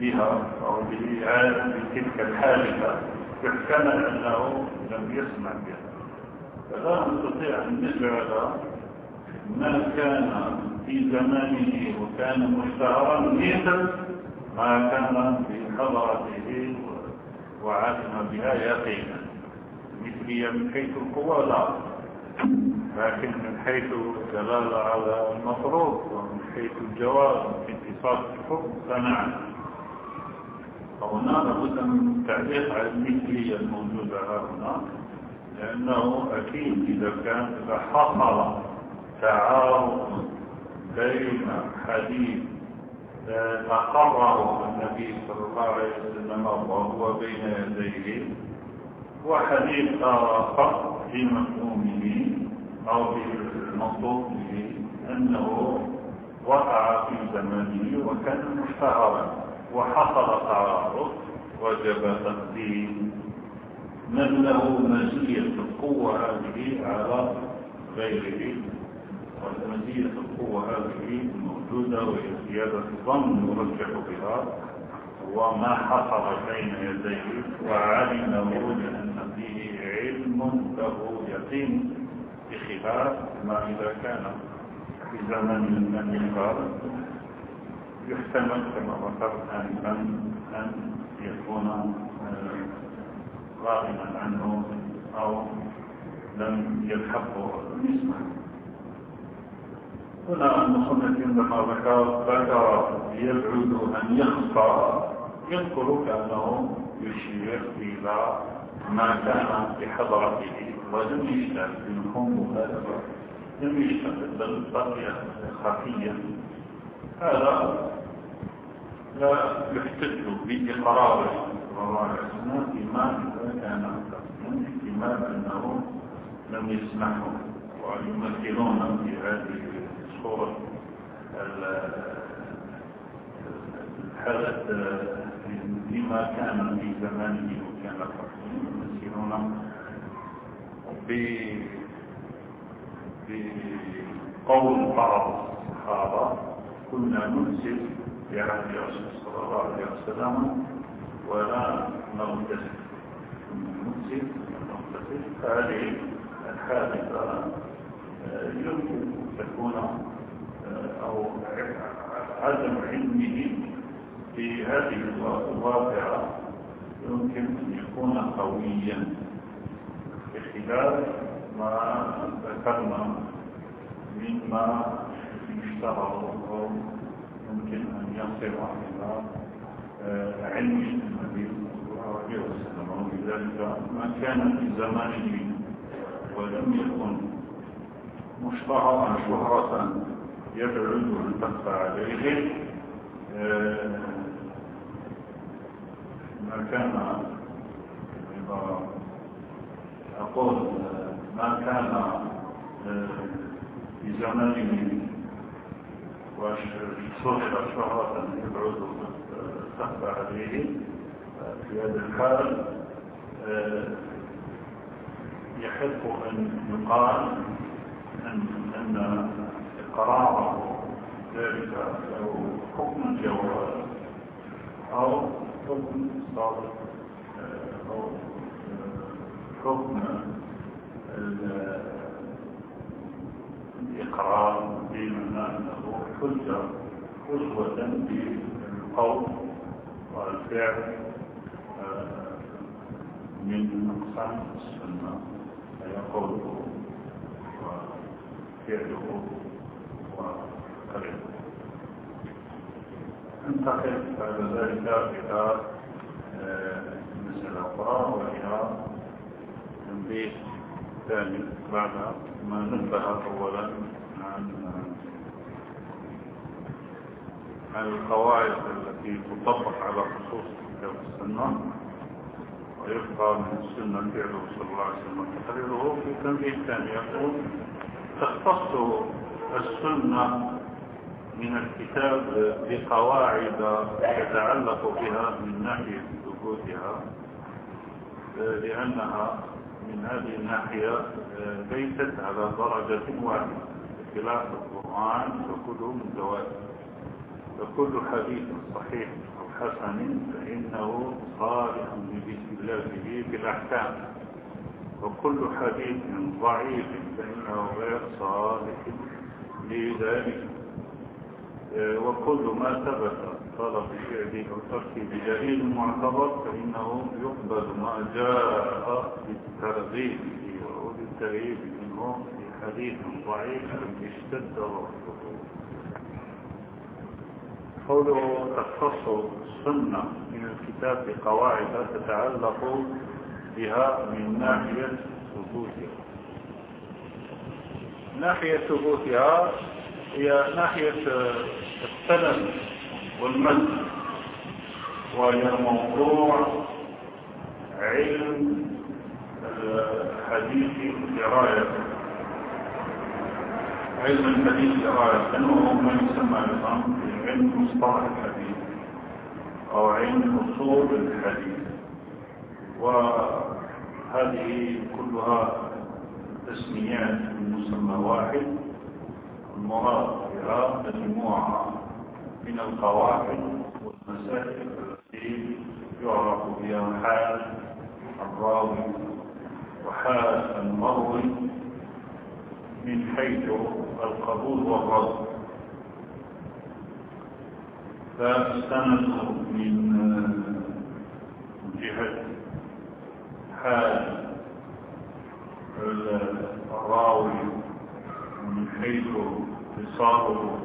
بها أو بتلك الحادثة. يحتمل أنه لم يسمع بها. فلا نستطيع أن نجعل ما كان في زمانه وكان مشتهرا مثل ما كان في حضرته وعلم بها يقينا. مثلية من حيث القوة لا لكن من حيث الدلالة على المفروض ومن حيث الجواز في اتصال الحكم فنعم فهنا لابد من التعليق على المثلية الموجودة هنا لأنه أكيد إذا كان إذا حصل تعارض بين حديث أقره النبي صلى الله عليه وسلم وهو بين يديه وحديث آخر في مفهومه أو في المنطوق به أنه وقع في زمانه وكان مشتهرا وحصل تعارض وجب تقديم. من له مزية القوة هذه على غيره. ومزية القوة هذه موجودة وهي زيادة الظن يرجح بها وما حصل بين يديه وعلمه لأن فيه علم له يقين بخلاف ما إذا كان في زمن من يقال يحتمل كما ذكرت أن أن يكون غائبا عنه أو لم يلحقه. نسمه هنا المصنف عندما ذكر ذكر يبعد أن يخفى يذكر كأنه يشير إلى ما كان بحضرته ولم يشتغل منهم مخالفة. لم يشتغل بل بقي خفيا. هذا لا يحتج بإقراره. صلى الله عليه كان احتمال أنه لم يسمحه. ويمثلون في هذه صورة الحدث بما كان في زمانه وكان يمثلون بقول بعض الصحابة كنا ننسل في عهد الرسول صلى الله عليه وسلم ولا نغتسل. ننسل نغتسل. فهذه الحادثة يمكن تكون أو عدم علمه في هذه الواقعة يمكن أن يكون قويا بخلاف ما ذكرنا مما يشتهر أو يمكن أن يصل إلى علم النبي صلى الله عليه وسلم. ولذلك ما كان في زمانه ولم يكن مشتهرا شهرة يبعد البحث عليه آه، ما كان أقول ما كان في زمانه وشهر شهرة يبعد البحث عليه في هذا الحال يحب أن يقال أن, أن قراره ذلك له حكم الجواز أو حكم صادق أو حكم الإقرار بمعنى أنه حجة حجوة بالقول والفعل من أقسام السنة أي قوله وفعله. انتقل بعد ذلك إلى مسألة أخرى وهي تنبيه ثاني بعد ما نبه أولا عن عن القواعد التي تطبق على خصوص كتاب السنة ويبقى من السنة فعله صلى الله عليه وسلم تقريره في تنبيه ثاني يقول تختص السنة من الكتاب بقواعد يتعلق بها من ناحية ثبوتها لأنها من هذه الناحية ليست على درجة واحدة. بخلاف القرآن فكله متواتر فكل حديث صحيح أو حسن فإنه صالح باستدلاله بالأحكام. وكل حديث ضعيف فإنه غير صالح لذلك وكل ما ثبت طلب فعله أو تركه بدليل معتبر فإنه يقبل ما جاء بالترغيب وبالترغيب منه في حديث ضعيف اشتد رفضه قوله تختص السنة من الكتاب بقواعد تتعلق بها من ناحية ثبوتها. ناحية ثبوتها هي ناحية السلم والمد وهي موضوع علم الحديث دراية علم الحديث دراية لأنه ما يسمى أيضا علم مصطلح الحديث أو علم أصول الحديث. وهذه كلها تسميات. مسمى واحد. المراد بها مجموعة من القواعد والمسائل التي يعرف بها حال الراوي وحال المروي من حيث القبول والرد. فالسند من جهة حال الراوي من حيث اتصاله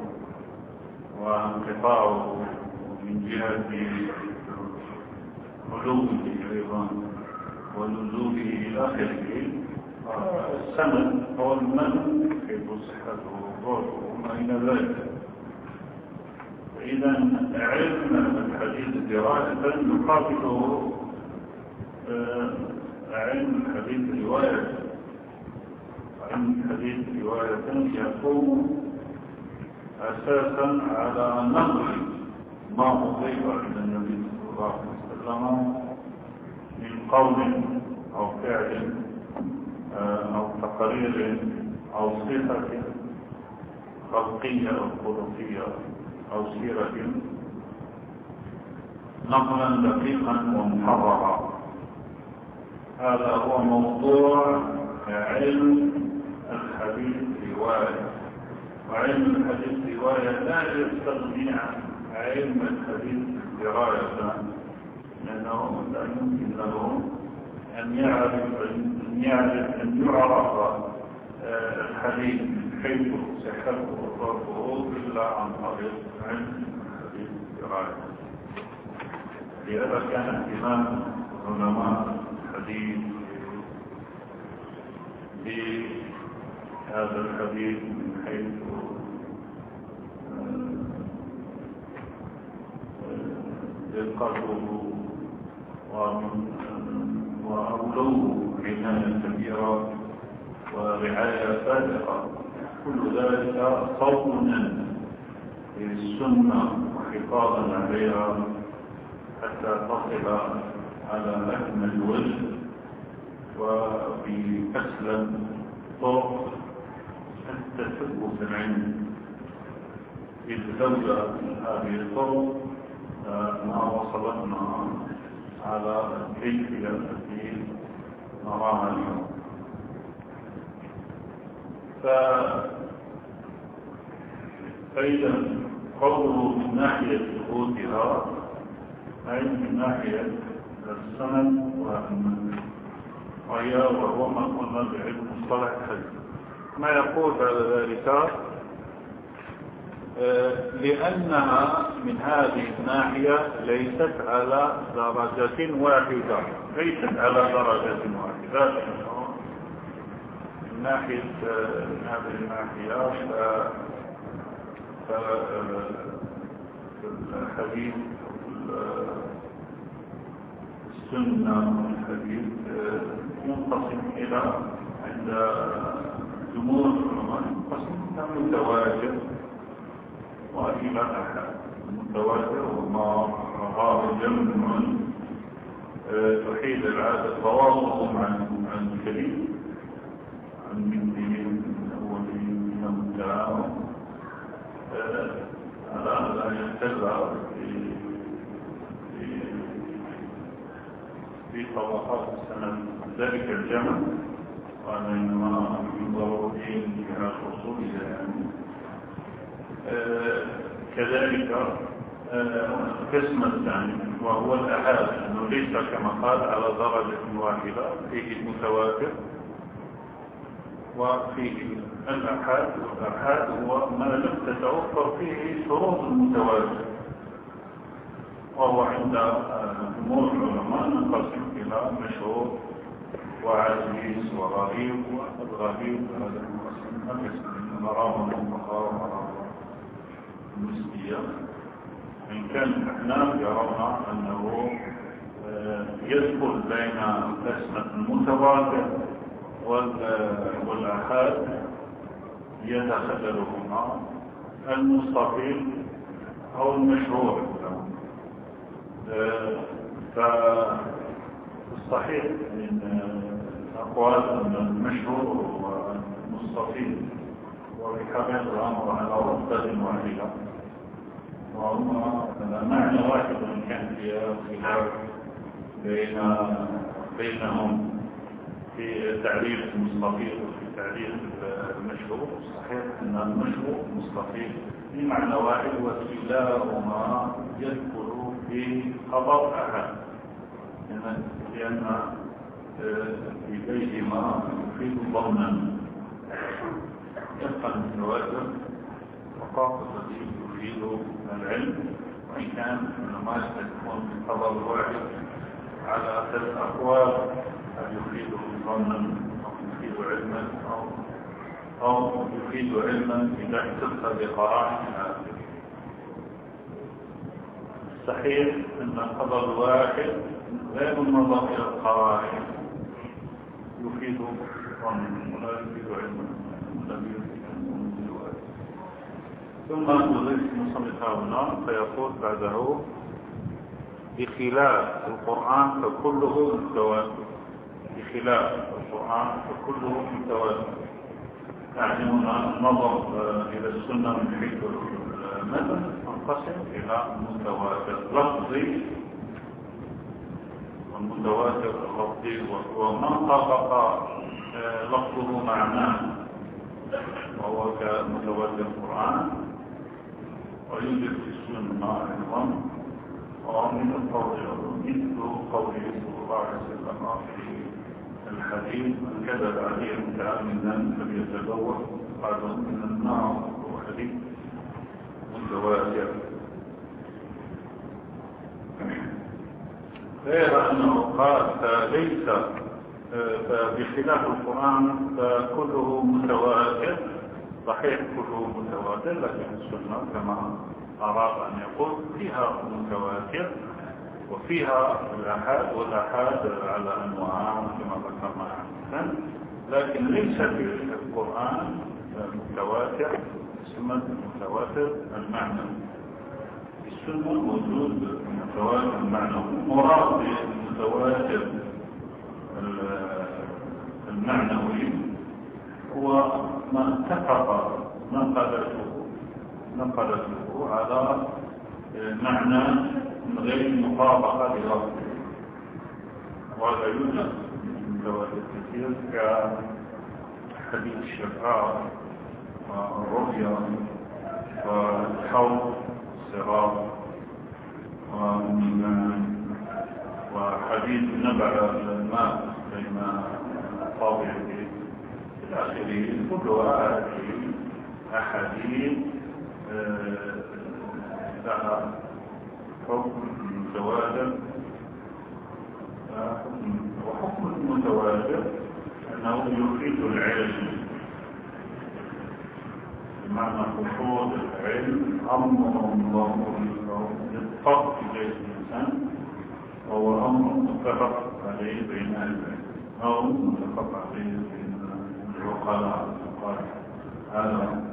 وانقطاعه من جهة علومه أيضا ونزوله إلى آخره. السند هو المن كيف صحته وضعفه وما إلى ذلك. فإذا علم الحديث دراسة يقابله علم الحديث رواية. علم الحديث رواية يقوم أساسا على نقل ما أضيف إلى النبي صلى الله عليه وسلم من قول أو فعل أو تقرير أو صفة خلقية أو خلقية أو سيرة نقلا دقيقا ومحررا. هذا هو موضوع علم الحديث رواية. وعلم الحديث رواية لا يستغني عن علم الحديث دراية. لأنه لا يمكن له أن يعرف أن يعرف أن يعرف الحديث حيث صحته وضربه إلا عن طريق علم الحديث دراية. لهذا كان اهتمام علماء الحديث بهذا الحديث من حيث دقته وأولوه عناية كبيرة ورعاية فارقة كل ذلك صونا للسنة وحفاظا عليها حتى تصل على أكمل وجه وبأسلم طرق حتى تثبت العلم لولا هذه الطرق ما وصلتنا على الكيفية التي نراها اليوم. فإذا قوله من ناحية ثبوتها أي من ناحية السند وهي وهو ما قلنا بعلم مصطلح الحديث ما يقول بعد ذلك لأنها من هذه الناحية ليست على درجة واحدة ليست على درجة واحدة. من ناحية من هذه الناحية فالحديث السنة والحديث ينقسم إلى عند جمهور العلماء متواجد وإلى أحد المتواتر وما رواه جمع تحيل العادة تواصلهم عن عن الكريم عن مثلهم من من التعاون على لا يتبع في طبقات السنة. ذلك الجمع. وأنا إنما ينظر في انتهاء الرسول يعني كذلك قسم الثاني وهو الأحاد أنه ليس كما قال على درجة واحدة فيه المتواتر وفيه الأحاد والأحاد هو ما لم تتوفر فيه شروط المتواتر. وهو عند جمهور العلماء ننقسم إلى مشهور وعزيز وغريب والغريب هذا القسم مرام الفقهاء ومرام المسلية إن كان الأحناف يرون أنه يدخل بين قسمة المتواتر والآحاد يتخللهما المستقيم أو المشهور فالصحيح من أقوال أن المشهور والمستقيم وبحقيقة الأمر على رتبة واحدة. وهما معنى واحد إن كان فيها خلاف بين بينهم في تعريف المستقيم وفي تعريف المشهور. صحيح أن المشهور مستقيم بمعنى واحد وكلاهما يدخل في خبر أحد. لأن في بيتهما يفيد ضمنا يبقى المتواتر وقاف الذي يفيد العلم وإن كان ما يستكون من خبر واحد على ثلاث أقوال هل يفيد ظنا أو يفيد علما أو أو يفيد علما إذا احتفى بقرائن هذه صحيح أن الخبر الواحد غير النظر إلى القرائن يفيد ظنا ولا يفيد علما ثم يضيف المصنف هنا فيقول بعده بخلاف القرآن فكله متواتر. بخلاف القرآن فكله متواتر. يعني هنا النظر إلى السنة من حيث المثل تنقسم إلى متواتر. لفظي والمتواتر اللفظي ومن طبق لفظه معناه وهو كمتواتر القرآن. ويوجد في السنة أيضا ومن القول مثل قوله صلى الله عليه وسلم في الحديث من كذب عليه متعمدا فليتبوأ قال من النار. وحديث متواتر. غير أنه قال فليس بخلاف القرآن فكله متواتر صحيح كله متواتر لكن السنة كما أراد أن يقول فيها متواتر وفيها الأحاد والأحاد على أنواع كما ذكرنا عنها لكن ليس في القرآن متواتر اسمه متواتر المعنى السنة موجود متواتر المعنى مراد المتواتر المعنوي هو ما اتفق نقلته نقلته على معنى من غير مطابقة لغيره وهذا يوجد من تواتر كثير كحديث الشفاعة والرؤيا والحوض الصراط وحديث نبع الماء بين طابعه إلى آخره كلها هذه أحاديث لها حكم متواتر. وحكم المتواتر أنه يفيد العلم بمعنى حصول العلم أمر الله يتفق إليه الإنسان وهو أمر متفق عليه بين العلم أو متفق عليه بين العقلاء هذا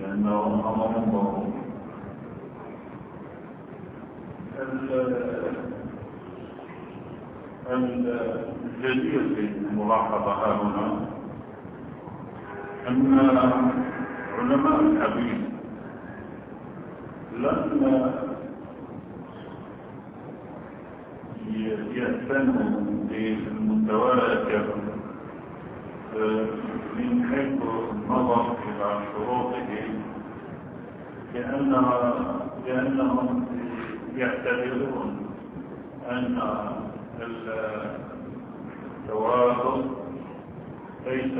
لأنه أمر ضروري الجدير في الملاحظة هنا أن علماء الحديث لما يهتموا بالمتواتر من حيث النظر إلى شروطه لأنها لأنهم يعتبرون أن التواتر ليس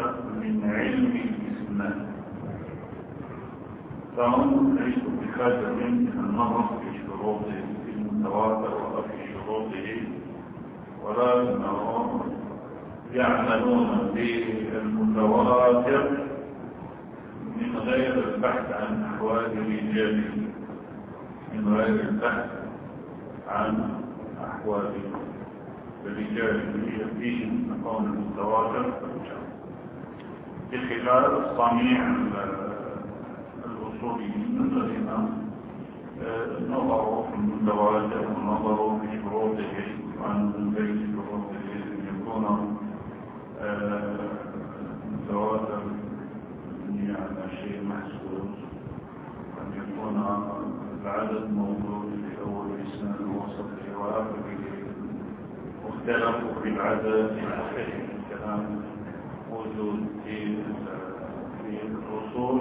من علم الإسلام فهم ليسوا بحاجة من النظر في شروطه في المتواتر ولا في شروطه ولكنهم يعملون بالمتواتر من غير البحث عن أحوال رجاله من غير البحث عن أحوال الرجال يأتيهم قول المتواتر. بخلاف صنيع نظروا في المتواتر ونظروا في شروطه وعن بين شروطه أن يكون متواتر يعني شيء محسوس أن يكون العدد موجود في أول الإسلام ووسطه وآخره واختلفوا في العدد إلى آخره الكلام موجود في في الأصول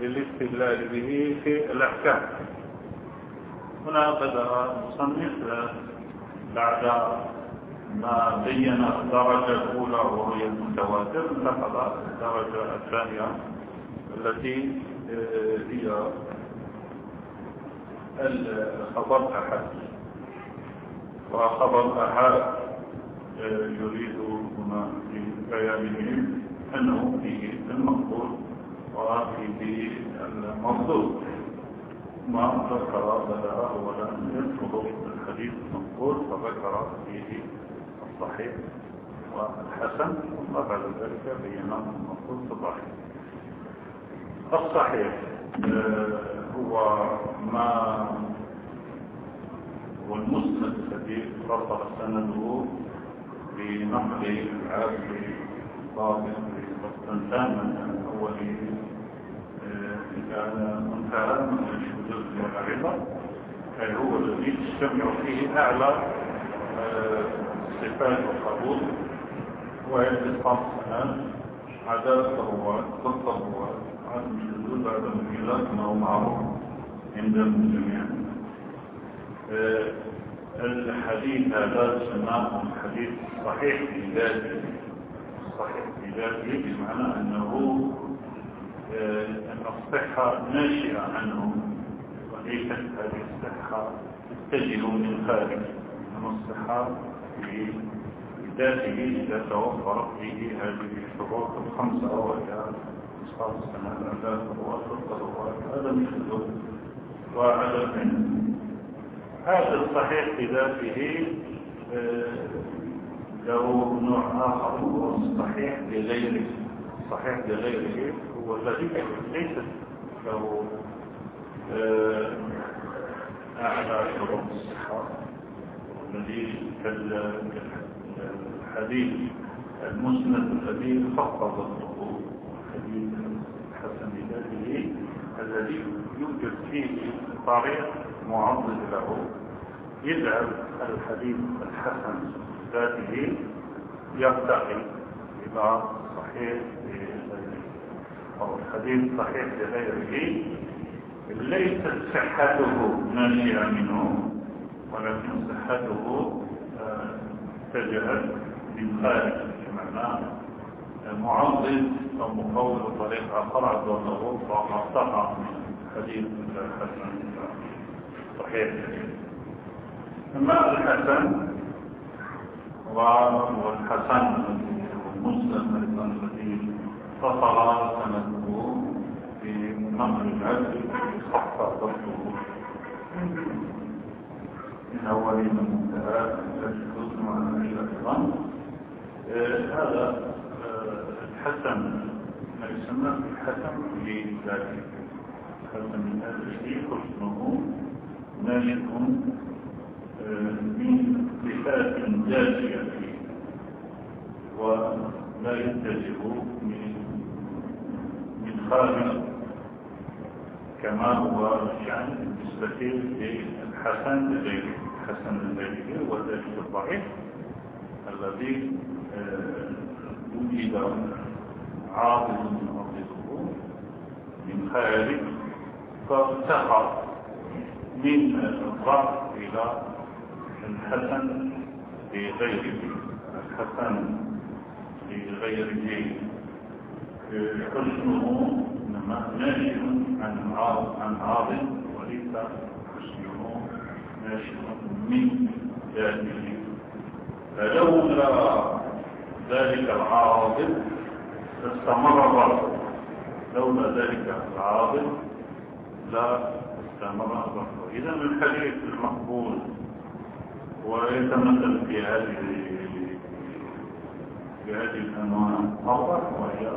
للاستدلال به في الأحكام. هنا بدأ المصنف بعد ما بين الدرجة الأولى وهي المتواتر انتقل الدرجة الثانية التي هي الخبر أحد وخبر أحد يريد هنا في بيانه أنه فيه المقبول. وفيه المردود ما ذكر بدأ أولا يذكر الحديث المقبول فذكر فيه الصحيح والحسن ثم بعد ذلك بين المقبول في الضعيف الصحيح هو ما هو المسند الذي اتصل سنده بنقل العابد ضابط باستنتاما من اوله كان منتهى من الشذوذ والعرضة هو الذي تجتمع فيه الصفات والقبول وعدة خمس سنوات عدد الرواد ضد الرواد عدم الشذوذ عدم الخلاف ما هو معروف عندهم جميعا الحديث هذا سماه الحديث صحيح في ذاته صحيح في ذاته بمعنى أنه أن الصحة ناشئة عنه وليست هذه الصحة تجد من خارج. أن الصحة في ذاته إذا توفرت فيه هذه الشروط الخمسة وهي السنة الأعداد والضرورات هذا الصحيح في ذاته له نوع آخر هو الصحيح لغيره. الصحيح لغيره الذي ليست له أعلى شروط الصحة الذي كالحديث المسند الذي خفض الضغوط الحديث الحسن ذاته الذي يوجد فيه طريق معضد له. يجعل الحديث الحسن ذاته يرتقي إلى صحيح أو الحديث صحيح لغيره ليست صحته ناشئة منه ولكن صحته اتجهت من خارج بمعنى معضد أو مقول طريق آخر عز وجل من حديث الحسن. صحيح. أما الحسن والحسن والمسلم اتصل سنده في نقل العدل صح ضبطه من أول من منتهى الحسن وعلى أيضا هذا الحسن ما يسمى الحسن لذاته الحسن من هذا حسنه ناشئ من صفات جازية فيه ولا يتجه من خارج كما هو الشأن بالنسبة للحسن لغيره الحسن لغيره وذلك الضعيف الذي وجد عاطل من أرضه من خارج فارتقى من الضعف إلى الحسن لغيره الحسن لغيره إنما ناشئ عن عارض عن عارض وليس حسنه ناشئ من ذاته فلولا ذلك العارض استمر الرفض لولا ذلك العارض لا استمر الرفض إذا الحديث المقبول ويتمثل في هذه في هذه الانواع اول وهي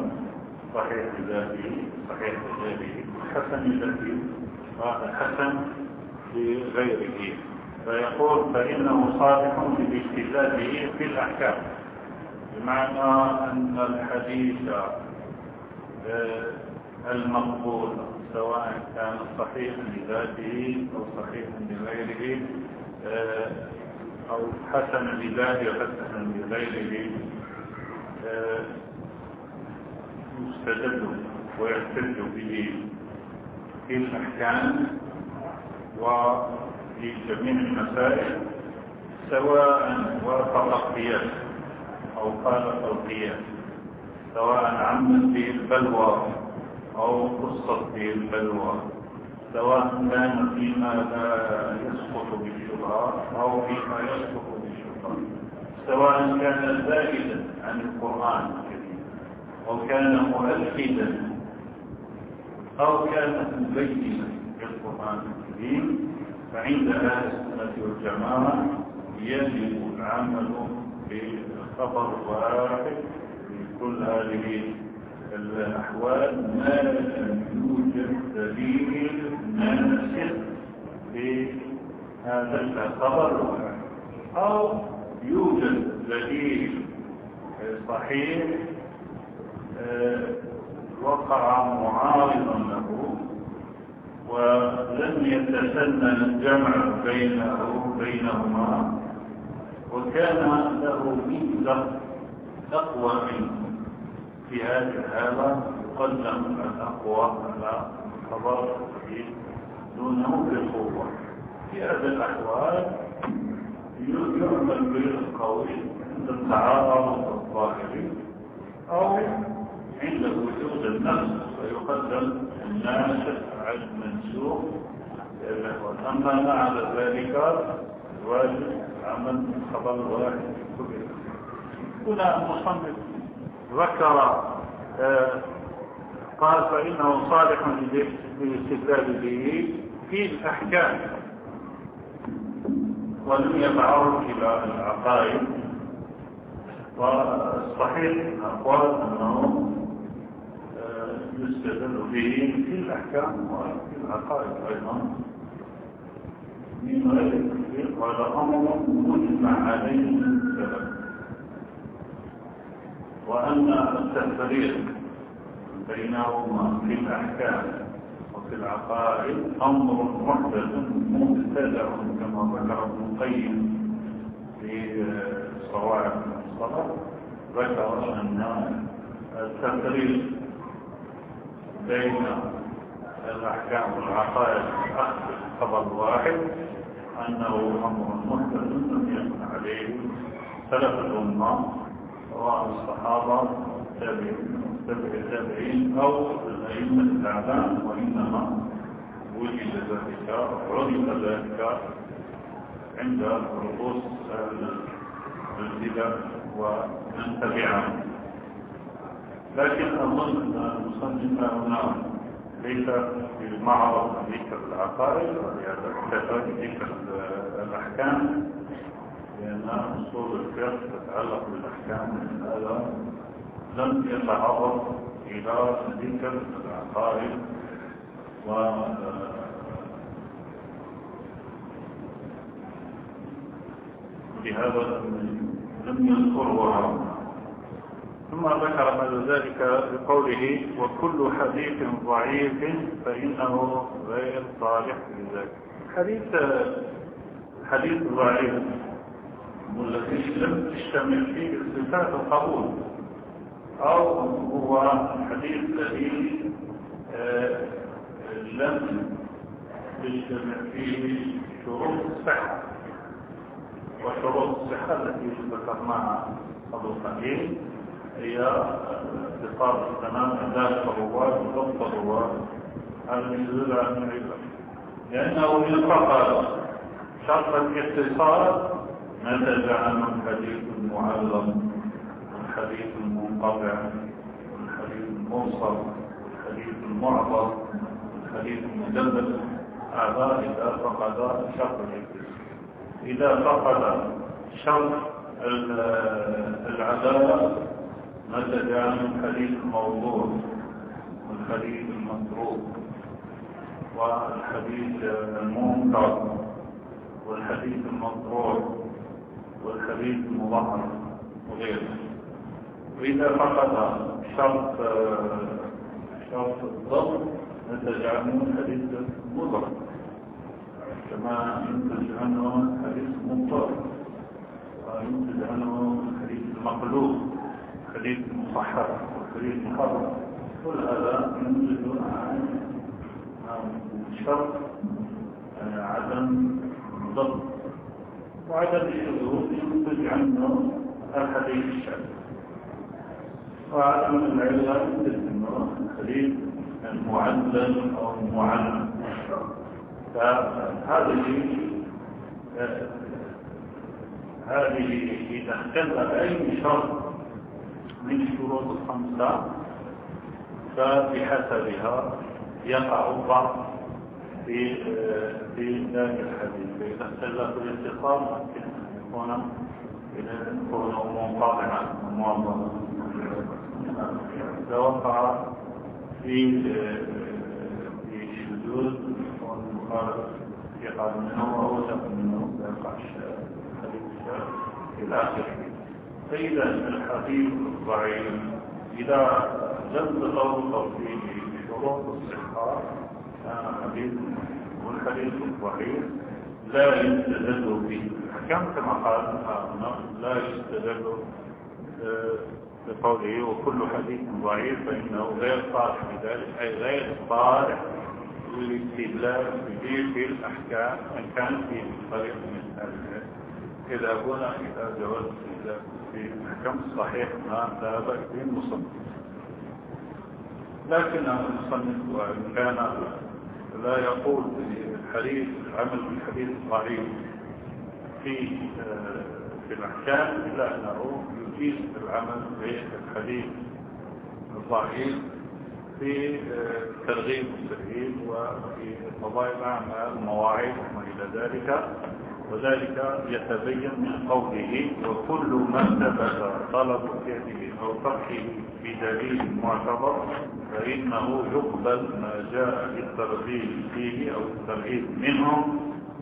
صحيح لذاته صحيح لذاته حسن لذاته وحسن لغيره. فيقول فإنه صالح لاجتزازه في الأحكام. بمعنى أن الحديث المقبول سواء كان صحيحا لذاته أو صحيحا لغيره أو حسن لله وحسن لغيره يستدل ويحتج به في الأحكام وفي جميع المسائل سواء وافق القياس أو خالف القياس سواء عمت به البلوى أو قصت به البلوى سواء كان فيما لا يسقط بالشبهات أو فيما يسقط بالشبهات سواء كان زائدا عن القرآن الكريم أو كان مؤكدا أو كان مبينا للقرآن الكريم فعند أهل السنة والجماعة يجب العمل بالخبر الواحد في كل هذه الأحوال. ما لم يوجد دليل ناسخ بهذا الخبر أو يوجد دليل صحيح وقع معارضا له ولم يتسنى الجمع بينه بينهما وكان له ميزة أقوى منه. في هذه الحالة يقدم الأقوى على خبر دونه بالقوة في هذه الأحوال يعمل بالقول عند التعارض الظاهري أو عند وجود النفس ويقدم الناسخ على المنسوخ أما مع ذلك الواجب عمل خبر واحد هنا المصنف ذكر آه، قال فإنه صالح للاستدلال به في الأحكام ولم يتعرض إلى العقائد. والصحيح أقوال أنه يستدل به في الأحكام وفي العقائد أيضا. من غير التفريق وهذا أمر مجمع عليه السلام وأن التفريق بينهما في الأحكام وفي العقائد أمر محدث مبتدع كما ذكر ابن القيم في صواعق الصلاة. ذكر أن التفريق بين الأحكام والعقائد أخذ خبر واحد أنه أمر محدث لم يكن عليه سلف الأمة سواء الصحابة التابعين أو الأئمة الأعلام وإنما وجد ذلك عرف ذلك عند رؤوس البدع. ومن تبعهم. لكن أظن أن المصنف هنا ليس في معرض ذكر العقائد ولهذا بذكر الأحكام لأن أصول الفقه تتعلق بالأحكام هذا لم يتعرض إلى ذكر العقائد و لهذا لم يذكرها. ثم ذكر بعد ذلك بقوله وكل حديث ضعيف فإنه غير صالح لذلك. حديث حديث ضعيف. والذي لم تجتمع فيه صفات القبول. أو هو الحديث الذي آه، لم تجتمع فيه شروط الصحة. وشروط الصحة التي ذكرناها قبل قليل. هي اتصال التمام أداء الرواد وضبط الرواد هذا يدل على العلم لأنه يفقد شرط الاتصال نتج عنه الحديث المعلم والحديث المنقطع والحديث الموصل والحديث المعظم والحديث المدلل هذا إذا فقد شرط الاتصال إذا فقد شرط العدالة نتج عنه الحديث الموضوع والحديث المتروك والحديث المنكر والحديث المطروح والحديث المظهر وغيره. وإذا فقد شرط شرط الضبط نتج عنه الحديث المضر كما ينتج عنه الحديث المضطر وينتج عنه الحديث المقلوب. حديث مصحح وحديث محرم كل هذا ينتج عن شرط عدم ضبط. وعدم الشذوذ ينتج عنه الحديث الشاذ. وعدم العلة ينتج عنه الحديث المعلل أو المعلم. فهذه هذه إذا اختل أي شرط من الشروط الخمسة فبحسبها يقع الضعف في في ذلك الحديث. فإذا اختلف الاتصال ممكن أن يكون يكون منقطعا موظفا إذا وقع في في شذوذ والمخالف يقع منه وأوثق منه يقع الحديث إلى آخره. فإذا الحديث الضعيف إذا لم تتوقف فيه شروط الصحة كان حديث والحديث الضعيف لا يستدل به. الأحكام كما قال لا يستدل بقوله وكل حديث ضعيف فإنه غير صالح بذلك أي غير صالح للاستدلال به في الأحكام إن كان في طريق من هذه إذا هنا إذا الاستدلال في الأحكام الصحيح ما بأس به المصنف. لكن المصنف وإن كان لا يقول بالحديث العمل بالحديث الضعيف في في الأحكام إلا أنه يجيز العمل بالحديث الضعيف في ترغيب الترهيب وفي قضايا الأعمال المواعيد وما إلى ذلك. وذلك يتبين من قوله وكل ما ثبت طلب فعله أو تركه بدليل معتبر فإنه يقبل ما جاء بالترغيب فيه أو الترغيب منه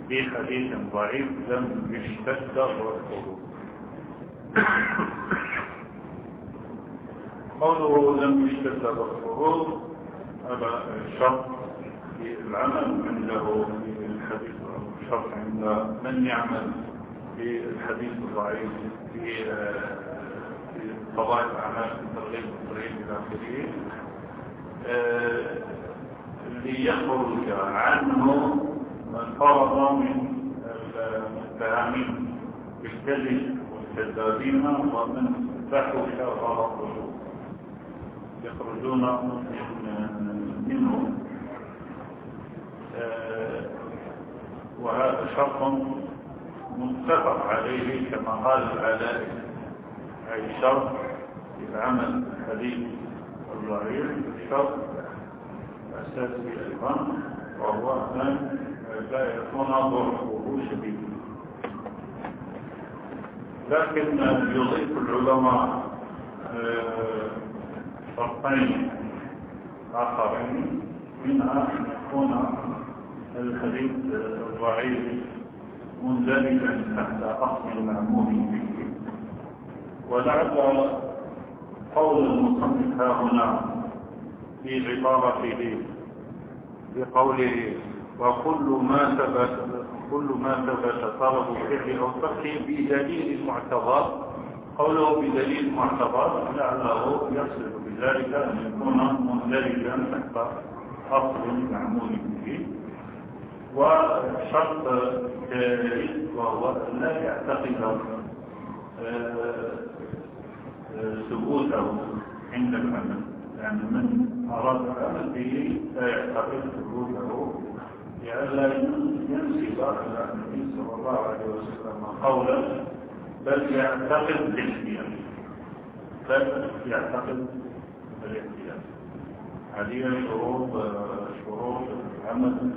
في حديث ضعيف لم يشتد رفضه قوله لم يشتد رفضه هذا شرط في العمل عنده في الحديث. أو شرط عند من يعمل في الحديث الضعيف في في قضايا الأعمال في الترغيب والترهيب إلى آخره. ليخرج عنه من فرض من المتهمين بالكذب والكذابين ومن فحش غلطه يخرجون منه وهذا شرط متفق عليه كما قال العلائم. أي شرط العمل الحديث الضعيف شرط أساسي أيضا وهو أن لا يكون ضعفه شديد. لكن يضيف العلماء شرطين آخرين منها أن يكون الحديث الضعيف مندرجا تحت أصل معمول به ولعل قول المصنف ها هنا في عبارته بقوله وكل ما ثبت كل ما ثبت طلب فعل أو تركه بدليل معتبر قوله بدليل معتبر لعله يقصد بذلك أن يكون مندرجا تحت اصل معمول به وشرط ثالث وهو أن لا يعتقد ثبوته عند العمل يعني من أراد العمل به لا يعتقد ثبوته لئلا ينسب إلى النبي صلى الله عليه وسلم قولا بل يعتقد بالاختيار. بل يعتقد بالاختيار. هذه شروط شروط العمل.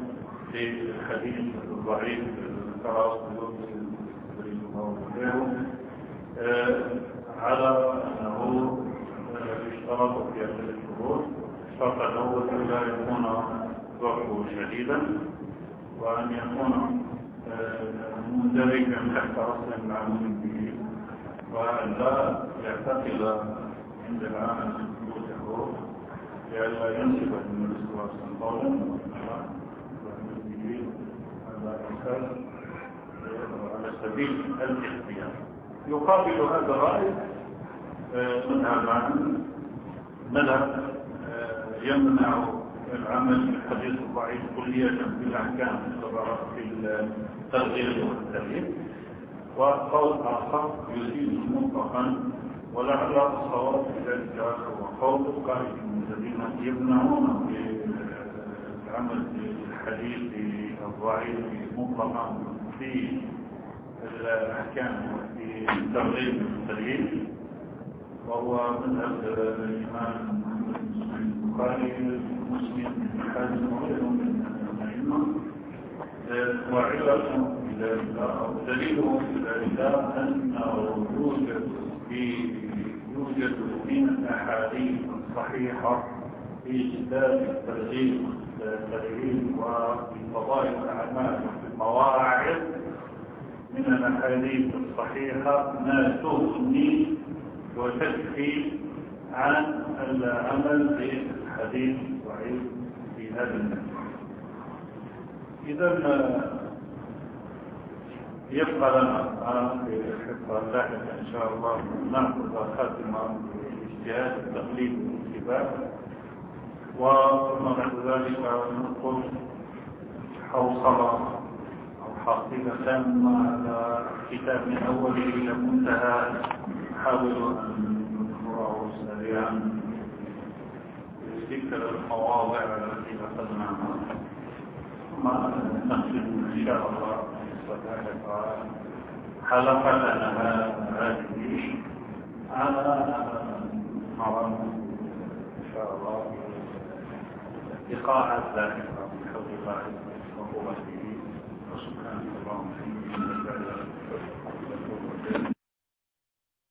في الحديث الضعيف كراس وغيره على أنه يشترط في هذه الشروط الشرط الأول لا يكون ضعفه شديدا وأن يكون مندرجا تحت أصل معمول به وأن لا يعتقد عند العمل ثبوته لئلا ينسب النبي صلى الله عليه وسلم قولا على سبيل الاختيار يقابل هذا الرأي مذهبان مذهب يمنع العمل بالحديث الضعيف كلية في الأحكام في الترغيب والترهيب وقول آخر يزيد مطلقا ولعل الصواب في ذلك هو قول القائد الذين يمنعون العمل بالحديث الضعيف مطلقا في الأحكام وفي الترغيب والترهيب وهو مذهب الإمام البخاري مسلم حازم وغيره من الأئمة. وعلة في ذلك أو دليله في ذلك أنه يوجد في يوجد من الأحاديث الصحيحة في كتاب الترغيب. الترغيب وفي فضائل الأعمال وفي المواعظ. من الأحاديث الصحيحة ما تغني وتكفي عن العمل بالحديث الضعيف في هذا المجال إذا يبقى لنا في الحصة اللاحقة إن شاء الله. نأخذ خاتمة اجتهاد التقليد والاتباع وثم بعد ذلك ندخل حوصلة أو حاصلة على كتاب من أوله إلى منتهى نحاول أن نذكره سريعا. ذكر المواضع التي أخذناها. ثم نختم إن شاء الله سبحانه حلقتنا هذه. على مرام إن شاء الله. لقاءات ذلك بحول الله وقوته. وسبحانه.